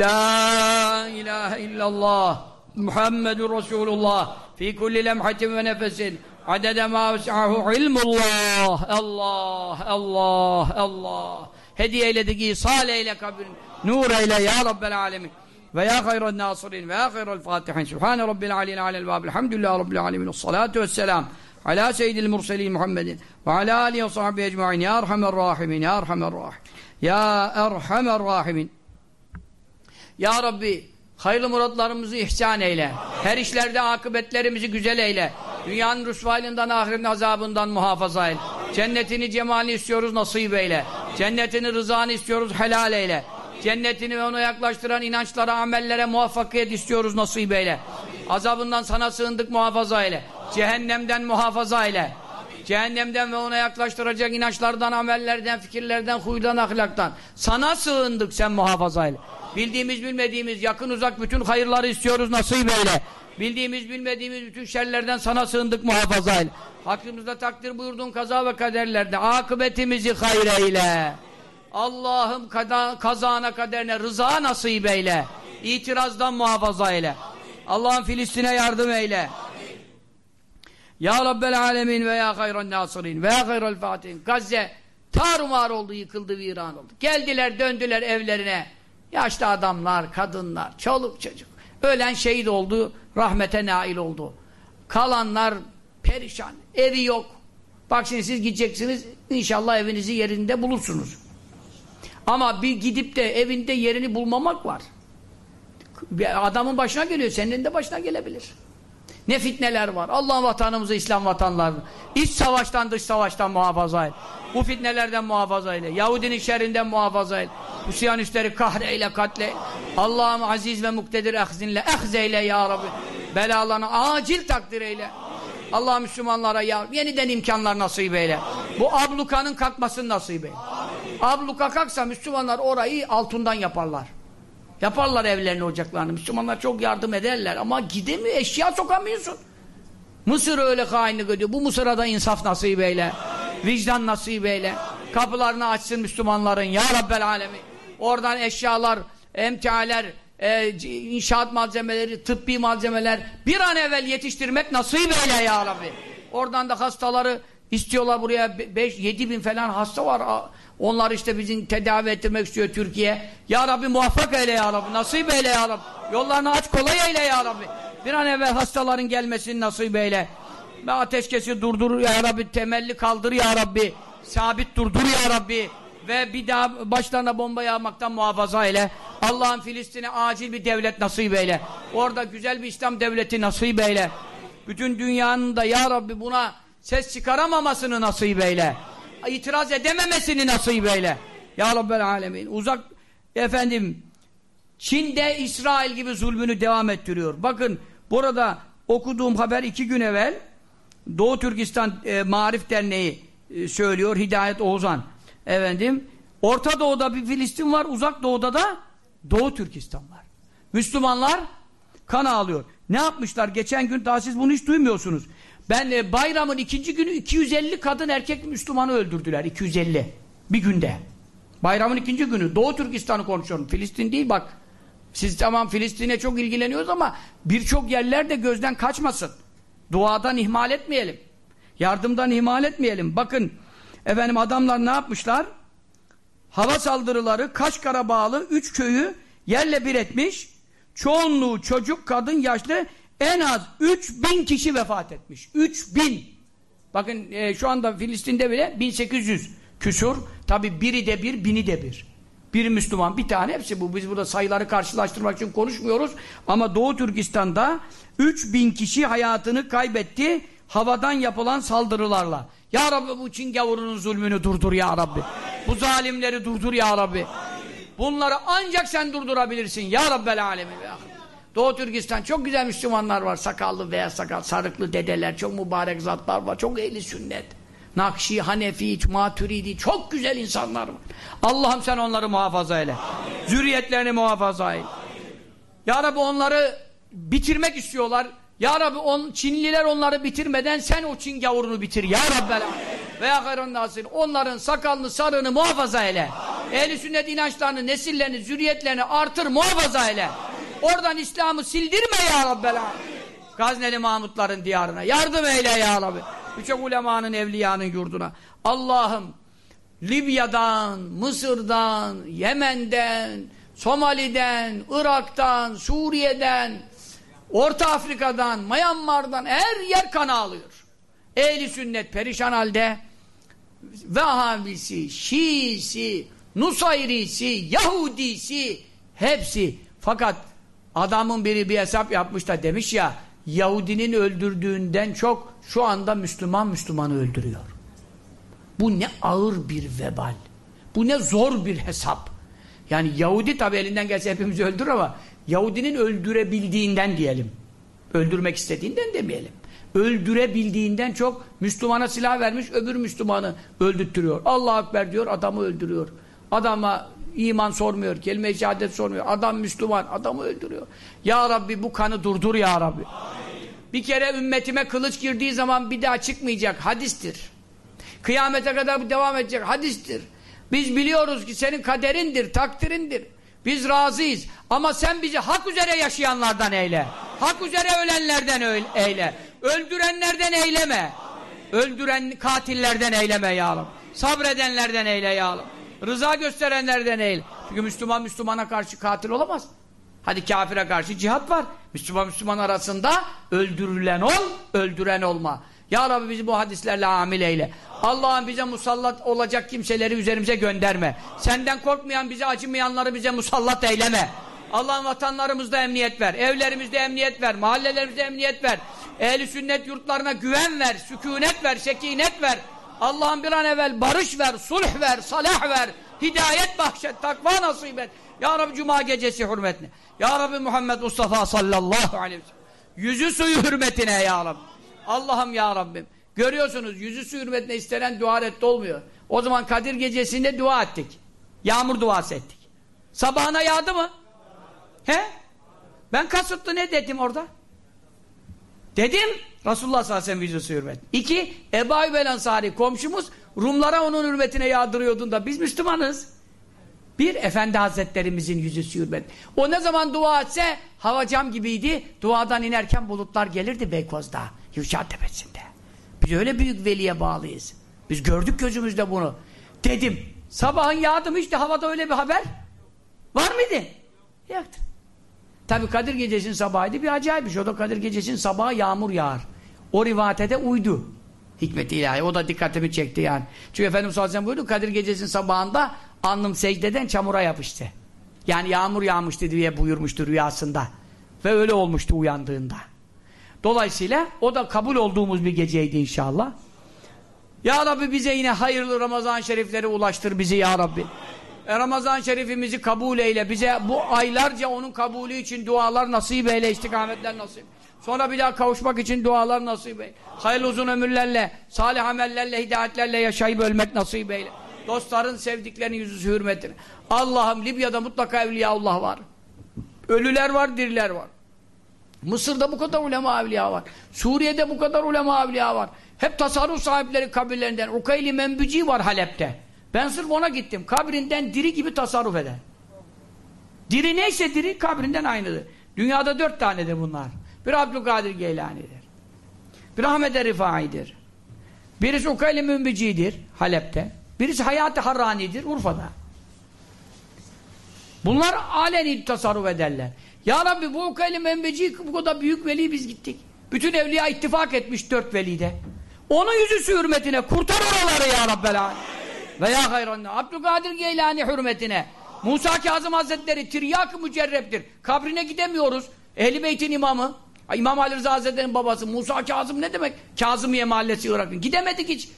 [SPEAKER 1] La ilahe illallah Muhammedun Resulullah fi kulli lemhatin ve nefesin adede ma vesahu ilmullah Allah Allah Allah hediye eyledik ihsal eyle kabrin nur eyle ya Rabbel alemin ve ya hayran nasirin ve ya hayral fatihin. Subhane Rabbil aleyhi alel vâbil hamdülillah Rabbil alemin. Salatu vesselam. Ala seyyidil murselin Muhammedin. Ve ala alihi ve sahbihi ecma'in. Ya erhamer rahimin ya erhamer rahimin. Ya erhamer rahimin. Ya Rabbi hayırlı muratlarımızı ihsan eyle. Her işlerde akıbetlerimizi güzel eyle. Dünyanın rüsvalından ahiretin azabından muhafaza eyle. Cennetini cemalini istiyoruz nasip eyle. Cennetini rızanı istiyoruz helal eyle Cennetini ve ona yaklaştıran inançlara, amellere muvaffakiyet istiyoruz nasip eyle. Azabından sana sığındık muhafaza eyle. Cehennemden muhafaza eyle. Cehennemden ve ona yaklaştıracak inançlardan, amellerden, fikirlerden, huydan, ahlaktan. Sana sığındık sen muhafaza eyle. Bildiğimiz bilmediğimiz yakın uzak bütün hayırları istiyoruz nasip eyle. Bildiğimiz bilmediğimiz bütün şerlerden sana sığındık muhafaza eyle. Hakkımızda takdir buyurduğun kaza ve kaderlerde akıbetimizi hayır eyle. Allah'ım kazana kaderine rıza nasip eyle. İtirazdan muhafaza eyle. Allah'ım Filistin'e yardım eyle. Amin. Ya Rabbel Alemin ve ya hayran nasirin ve ya hayral fatihin. Gazze tarumar oldu, yıkıldı, viran oldu. Geldiler, döndüler evlerine. Yaşlı adamlar, kadınlar, çoluk çocuk. Ölen şehit oldu, rahmete nail oldu. Kalanlar perişan, evi yok. Bak şimdi siz gideceksiniz, inşallah evinizi yerinde bulursunuz. Ama bir gidip de evinde yerini bulmamak var. Bir adamın başına geliyor, senin de başına gelebilir. Ne fitneler var. Allah vatanımızı, İslam vatanlarını. İç savaştan, dış savaştan muhafaza et. Bu fitnelerden muhafaza eyle. Yahudinin şerrinden muhafaza et. Bu siyanistleri kahreyle, katle. Allah'ım aziz ve muktedir ehzinle, ehzeyle ya Rabbi. Belalarını acil takdir eyle. Allah Müslümanlara ya yeniden imkanlar nasip eyle. Bu ablukanın kalkmasını nasip eyle. Abluka kalksa Müslümanlar orayı altından yaparlar. Yaparlar evlerini, ocaklarını. Müslümanlar çok yardım ederler ama gidemiyor, eşya sokamıyorsun. Mısır öyle hainlik ediyor. Bu Mısır'a da insaf nasip eyle. Vicdan nasip eyle. Kapılarını açsın Müslümanların. Ya Rabbel Alemin. Oradan eşyalar, emtialer, e, inşaat malzemeleri, tıbbi malzemeler bir an evvel yetiştirmek nasip eyle ya Rabbi. Oradan da hastaları istiyorlar buraya 5-7 bin falan hasta var. Onlar işte bizim tedavi ettirmek istiyor Türkiye. Ya Rabbi muvaffak eyle ya Rabbi. Nasip eyle ya Rabbi. Yollarını aç kolay eyle ya Rabbi. Bir an evvel hastaların gelmesini nasip eyle. Ve ateşkesi durdur ya Rabbi. Temelli kaldır ya Rabbi. Sabit durdur ya Rabbi. Ve bir daha başlarına bomba yağmaktan muhafaza eyle. Allah'ın Filistin'e acil bir devlet nasip eyle. Orada güzel bir İslam devleti nasip eyle. Bütün dünyanın da ya Rabbi buna ses çıkaramamasını nasip eyle itiraz edememesini nasip eyle. Ya Rabbel Alemin. Uzak efendim Çin'de İsrail gibi zulmünü devam ettiriyor. Bakın burada okuduğum haber iki gün evvel Doğu Türkistan e, Marif Derneği e, söylüyor Hidayet Oğuzhan. Efendim Orta Doğu'da bir Filistin var, Uzak Doğu'da da Doğu Türkistan var. Müslümanlar kan ağlıyor. Ne yapmışlar? Geçen gün daha siz bunu hiç duymuyorsunuz. Ben e, bayramın ikinci günü 250 kadın erkek Müslümanı öldürdüler. 250. Bir günde. Bayramın ikinci günü. Doğu Türkistan'ı konuşuyorum. Filistin değil bak. Siz tamam Filistin'e çok ilgileniyoruz ama birçok yerler de gözden kaçmasın. Duadan ihmal etmeyelim. Yardımdan ihmal etmeyelim. Bakın efendim adamlar ne yapmışlar? Hava saldırıları Kaşgar'a bağlı üç köyü yerle bir etmiş. Çoğunluğu çocuk, kadın, yaşlı en az 3000 kişi vefat etmiş. 3000. Bakın e, şu anda Filistin'de bile 1800 küsur. Tabi biri de bir, bini de bir. Bir Müslüman, bir tane hepsi bu. Biz burada sayıları karşılaştırmak için konuşmuyoruz. Ama Doğu Türkistan'da 3000 kişi hayatını kaybetti havadan yapılan saldırılarla. Ya Rabbi bu Çin gavurunun zulmünü durdur ya Rabbi. Bu zalimleri durdur ya Rabbi. Bunları ancak sen durdurabilirsin ya Rabbel Alemin. Doğu Türkistan çok güzel Müslümanlar var. Sakallı veya sakal, sarıklı dedeler, çok mübarek zatlar var. Çok ehli sünnet. Nakşi, Hanefi, Maturidi çok güzel insanlar var. Allah'ım sen onları muhafaza eyle. Amin. Zürriyetlerini muhafaza eyle. Ya Rabbi onları bitirmek istiyorlar. Ya Rabbi on, Çinliler onları bitirmeden sen o Çin gavurunu bitir. Ya Rabbi veya hayran nasir. Onların sakalını, sarığını muhafaza eyle. Ehli sünnet inançlarını, nesillerini, zürriyetlerini artır, muhafaza eyle. Oradan İslam'ı sildirme ya Rabbel Gazneli Mahmutların diyarına. Yardım eyle ya Rabbi. Birçok ulemanın, evliyanın yurduna. Allah'ım Libya'dan, Mısır'dan, Yemen'den, Somali'den, Irak'tan, Suriye'den, Orta Afrika'dan, Myanmar'dan her yer kan ağlıyor. Ehli sünnet perişan halde Vehhabisi, Şiisi, Nusayrisi, Yahudisi hepsi fakat Adamın biri bir hesap yapmış da demiş ya Yahudinin öldürdüğünden çok şu anda Müslüman Müslümanı öldürüyor. Bu ne ağır bir vebal. Bu ne zor bir hesap. Yani Yahudi tabi elinden gelse hepimizi öldürür ama Yahudinin öldürebildiğinden diyelim. Öldürmek istediğinden demeyelim. Öldürebildiğinden çok Müslümana silah vermiş öbür Müslümanı öldürtüyor. Allah Ekber diyor adamı öldürüyor. Adama İman sormuyor, kelime-i şehadet sormuyor. Adam Müslüman, adamı öldürüyor. Ya Rabbi bu kanı durdur ya Rabbi. Bir kere ümmetime kılıç girdiği zaman bir daha çıkmayacak. Hadistir. Kıyamete kadar devam edecek. Hadistir. Biz biliyoruz ki senin kaderindir, takdirindir. Biz razıyız. Ama sen bizi hak üzere yaşayanlardan eyle. Hak üzere ölenlerden eyle. Öldürenlerden eyleme. Öldüren katillerden eyleme ya Rabbi. Sabredenlerden eyle ya Rabbi. Rıza gösterenlerden eğil. Çünkü Müslüman Müslümana karşı katil olamaz. Hadi kafire karşı cihat var. Müslüman Müslüman arasında öldürülen ol, öldüren olma. Ya Rabbi bizi bu hadislerle amil eyle. Allah'ım bize musallat olacak kimseleri üzerimize gönderme. Senden korkmayan, bize acımayanları bize musallat eyleme. Allah'ın vatanlarımızda emniyet ver. Evlerimizde emniyet ver. Mahallelerimizde emniyet ver. Ehli sünnet yurtlarına güven ver. Sükunet ver. Sekinet ver. Allah'ım bir an evvel barış ver. Sulh ver. Salah ver. Hidayet bahşet. Takva nasip et. Ya Rabbi Cuma gecesi hürmetine. Ya Rabbi Muhammed Mustafa sallallahu aleyhi ve sellem. Yüzü suyu hürmetine ya Rabbi. Allah'ım ya Rabbim. Görüyorsunuz yüzü su hürmetine istenen dua reddi olmuyor. O zaman Kadir gecesinde dua ettik. Yağmur duası ettik. Sabahına yağdı mı? He? Ben kasıtlı ne dedim orada? Dedim Resulullah sallallahu aleyhi ve sellem su hürmet. İki, Ebu Ayyub Ansari komşumuz Rumlara onun hürmetine yağdırıyordun da biz Müslümanız. Bir, Efendi Hazretlerimizin yüzü hürmet. O ne zaman dua etse hava cam gibiydi. Duadan inerken bulutlar gelirdi Beykoz'da. Yuşa tepesinde. Biz öyle büyük veliye bağlıyız. Biz gördük gözümüzde bunu. Dedim. Sabahın yağdım işte havada öyle bir haber. Var mıydı? Yoktu. Tabi Kadir Gecesi'nin sabahıydı bir acayip bir şey. O da Kadir Gecesi'nin sabahı yağmur yağar. O rivayete de uydu. Hikmet ilahi. O da dikkatimi çekti yani. Çünkü Efendimiz sallallahu aleyhi buyurdu Kadir Gecesi'nin sabahında alnım secdeden çamura yapıştı. Yani yağmur yağmıştı diye buyurmuştu rüyasında. Ve öyle olmuştu uyandığında. Dolayısıyla o da kabul olduğumuz bir geceydi inşallah. Ya Rabbi bize yine hayırlı Ramazan şerifleri ulaştır bizi ya Rabbi. E Ramazan şerifimizi kabul eyle. Bize bu aylarca onun kabulü için dualar nasip eyle, istikametler nasip. Sonra bir daha kavuşmak için dualar nasip eyle. Hayırlı uzun ömürlerle, salih amellerle, hidayetlerle yaşayıp ölmek nasip eyle. Dostların, sevdiklerinin yüzü hürmetine. Allah'ım Libya'da mutlaka evliyaullah var. Ölüler var, diriler var. Mısır'da bu kadar ulema evliya var. Suriye'de bu kadar ulema evliya var. Hep tasarruf sahipleri kabirlerinden. Ukayli Membüci var Halep'te. Ben sırf ona gittim. Kabrinden diri gibi tasarruf eder. Diri neyse diri kabrinden aynıdır. Dünyada dört tanedir bunlar. Bir Abdülkadir Geylani'dir. Bir Ahmet Rifai'dir. Birisi Ukayli Membüci'dir Halep'te. Birisi Hayat-ı Harrani'dir Urfa'da. Bunlar aleni tasarruf ederler. Ya Rabbi bu Ukayli bu kadar büyük veli biz gittik. Bütün evliya ittifak etmiş dört velide. Onun yüzü hürmetine kurtar oraları ya Rabbel Alem. Ve ya hayranna. Abdülkadir Geylani hürmetine. Musa Kazım Hazretleri tiryak-ı mücerreptir. Kabrine gidemiyoruz. Ehli Beyt'in imamı. İmam Ali Rıza Hazretleri'nin babası. Musa Kazım ne demek? Kazımiye Mahallesi Irak'ın. Gidemedik hiç.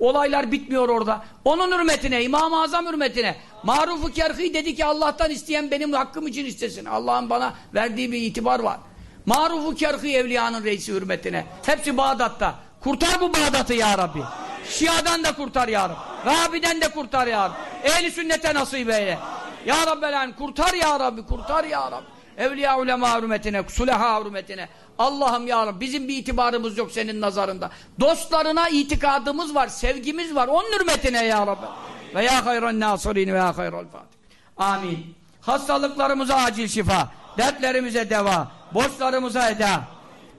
[SPEAKER 1] Olaylar bitmiyor orada. Onun hürmetine, İmam-ı Azam hürmetine. Maruf-u Kerhi dedi ki Allah'tan isteyen benim hakkım için istesin. Allah'ın bana verdiği bir itibar var. Maruf-u Kerhi evliyanın reisi hürmetine. Hepsi Bağdat'ta. Kurtar bu Bağdat'ı ya Rabbi. Şia'dan da kurtar ya Rabbi. Vehhabiden de kurtar ya Rabbi. Ehli sünnete nasip eyle. Ya Rabbel kurtar ya Rabbi, kurtar ya Rabbi. Evliya ulema hürmetine, suleha hürmetine. Allah'ım ya Rabbi bizim bir itibarımız yok senin nazarında. Dostlarına itikadımız var, sevgimiz var. Onun hürmetine ya Rabbi. Ve ya hayran nasirin ve ya hayral fatih. Amin. Hastalıklarımıza acil şifa, dertlerimize deva, borçlarımıza eda,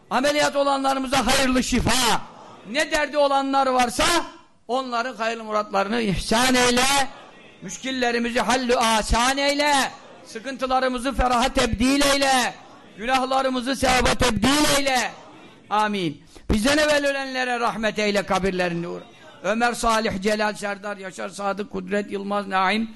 [SPEAKER 1] ameliyat olanlarımıza hayırlı şifa, ne derdi olanlar varsa onların hayırlı muratlarını ihsan eyle, müşkillerimizi hallü asan eyle, sıkıntılarımızı feraha tebdil eyle, günahlarımızı sevaba tebdil eyle. Amin. Bizden evvel ölenlere rahmet eyle kabirlerini. Ömer Salih, Celal Serdar, Yaşar Sadık, Kudret Yılmaz, Naim,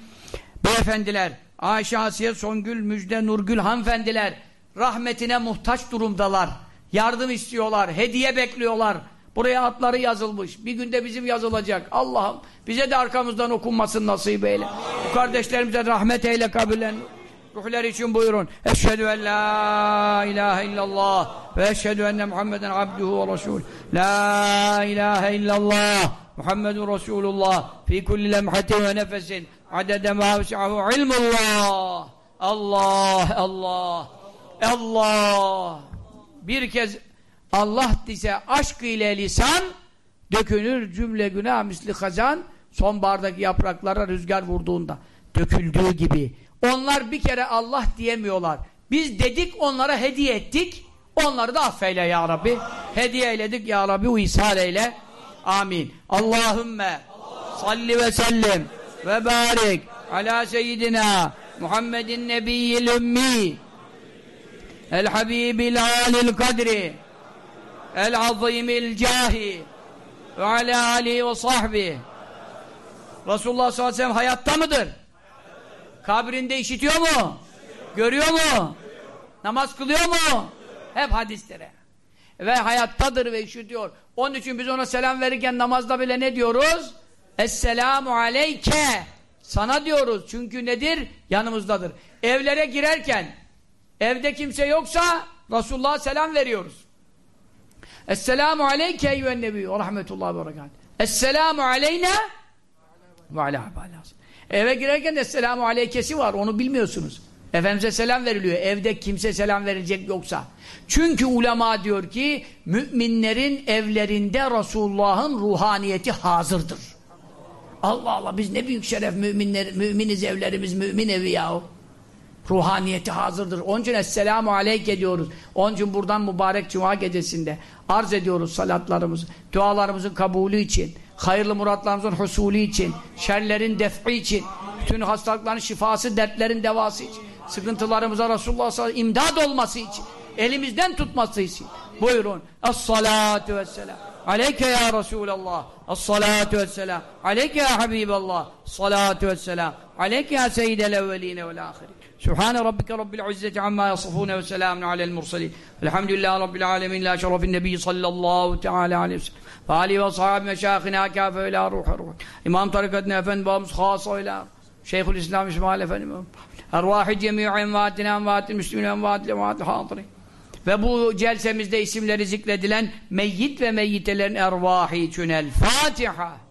[SPEAKER 1] beyefendiler, Ayşe Asiye, Songül, Müjde, Nurgül hanımefendiler rahmetine muhtaç durumdalar. Yardım istiyorlar, hediye bekliyorlar. Buraya adları yazılmış. Bir günde bizim yazılacak. Allah'ım bize de arkamızdan okunmasın nasip eyle. Bu kardeşlerimize rahmet eyle kabirlerini. Ruhlar için buyurun. Eşhedü en la ilahe illallah ve eşhedü enne Muhammeden abduhu ve resul. La ilahe illallah Muhammedun Resulullah fi kulli lemhatin ve nefesin adede ma vesi'ahu ilmullah. Allah, Allah, Allah. Bir kez Allah dise aşk ile lisan dökünür cümle günah misli hazan sonbahardaki yapraklara rüzgar vurduğunda döküldüğü gibi onlar bir kere Allah diyemiyorlar. Biz dedik onlara hediye ettik. Onları da affeyle ya Rabbi. Hediye eyledik ya Rabbi. Uysal eyle. Amin. Allahümme salli ve sellim ve barik ala seyyidina Muhammedin nebiyyil ümmi el habibil alil kadri el-azimil cahi ve ala alihi ve sahbihi Resulullah sallallahu aleyhi ve sellem hayatta mıdır? Kabrinde işitiyor mu? Görüyor mu? Namaz kılıyor mu? Hep hadislere. Ve hayattadır ve işitiyor. Onun için biz ona selam verirken namazda bile ne diyoruz? Esselamu aleyke. Sana diyoruz. Çünkü nedir? Yanımızdadır. Evlere girerken evde kimse yoksa Resulullah'a selam veriyoruz. Esselamu aleyke eyyühen nebiyyü ve rahmetullahi ve berekatuhu. Esselamu aleyna ve ala abalas. Eve girerken de Esselamu Aleykesi var. Onu bilmiyorsunuz. Efendimiz'e selam veriliyor. Evde kimse selam verecek yoksa. Çünkü ulema diyor ki müminlerin evlerinde Resulullah'ın ruhaniyeti hazırdır. Allah Allah biz ne büyük şeref müminler, müminiz evlerimiz mümin evi yahu. Ruhaniyeti hazırdır. Onun için Esselamu Aleyke diyoruz. Onun için buradan mübarek Cuma gecesinde arz ediyoruz salatlarımızı. Dualarımızın kabulü için, hayırlı muratlarımızın husulü için, şerlerin def'i için, bütün hastalıkların şifası, dertlerin devası için, sıkıntılarımıza Resulullah sallallahu aleyhi ve sellem imdad olması için, elimizden tutması için. Buyurun. Es-salatu vesselam. Aleyke ya Resulallah. Es-salatu vesselam. Aleyke ya Habiballah. Salatu vesselam. Aleyke ya seyyidel evveline vel ahirin. سبحان ربك رب العزة عما يصفون وسلام على المرسلين الحمد لله رب العالمين لا شرف النبي صلى الله تعالى عليه وسلم ve Ali ve sahabe meşâhına kâfe ilâ ruhu ruhu. İmam tarikatına efendi babamız hâsa ilâ. Şeyhül İslam İsmail Efendi. Ervâhi cemî'u envâtina envâtil müslümün envâtil envâtil hâdırî. Ve bu celsemizde isimleri zikredilen meyyit ve meyyitelerin ervâhi için el Fatiha.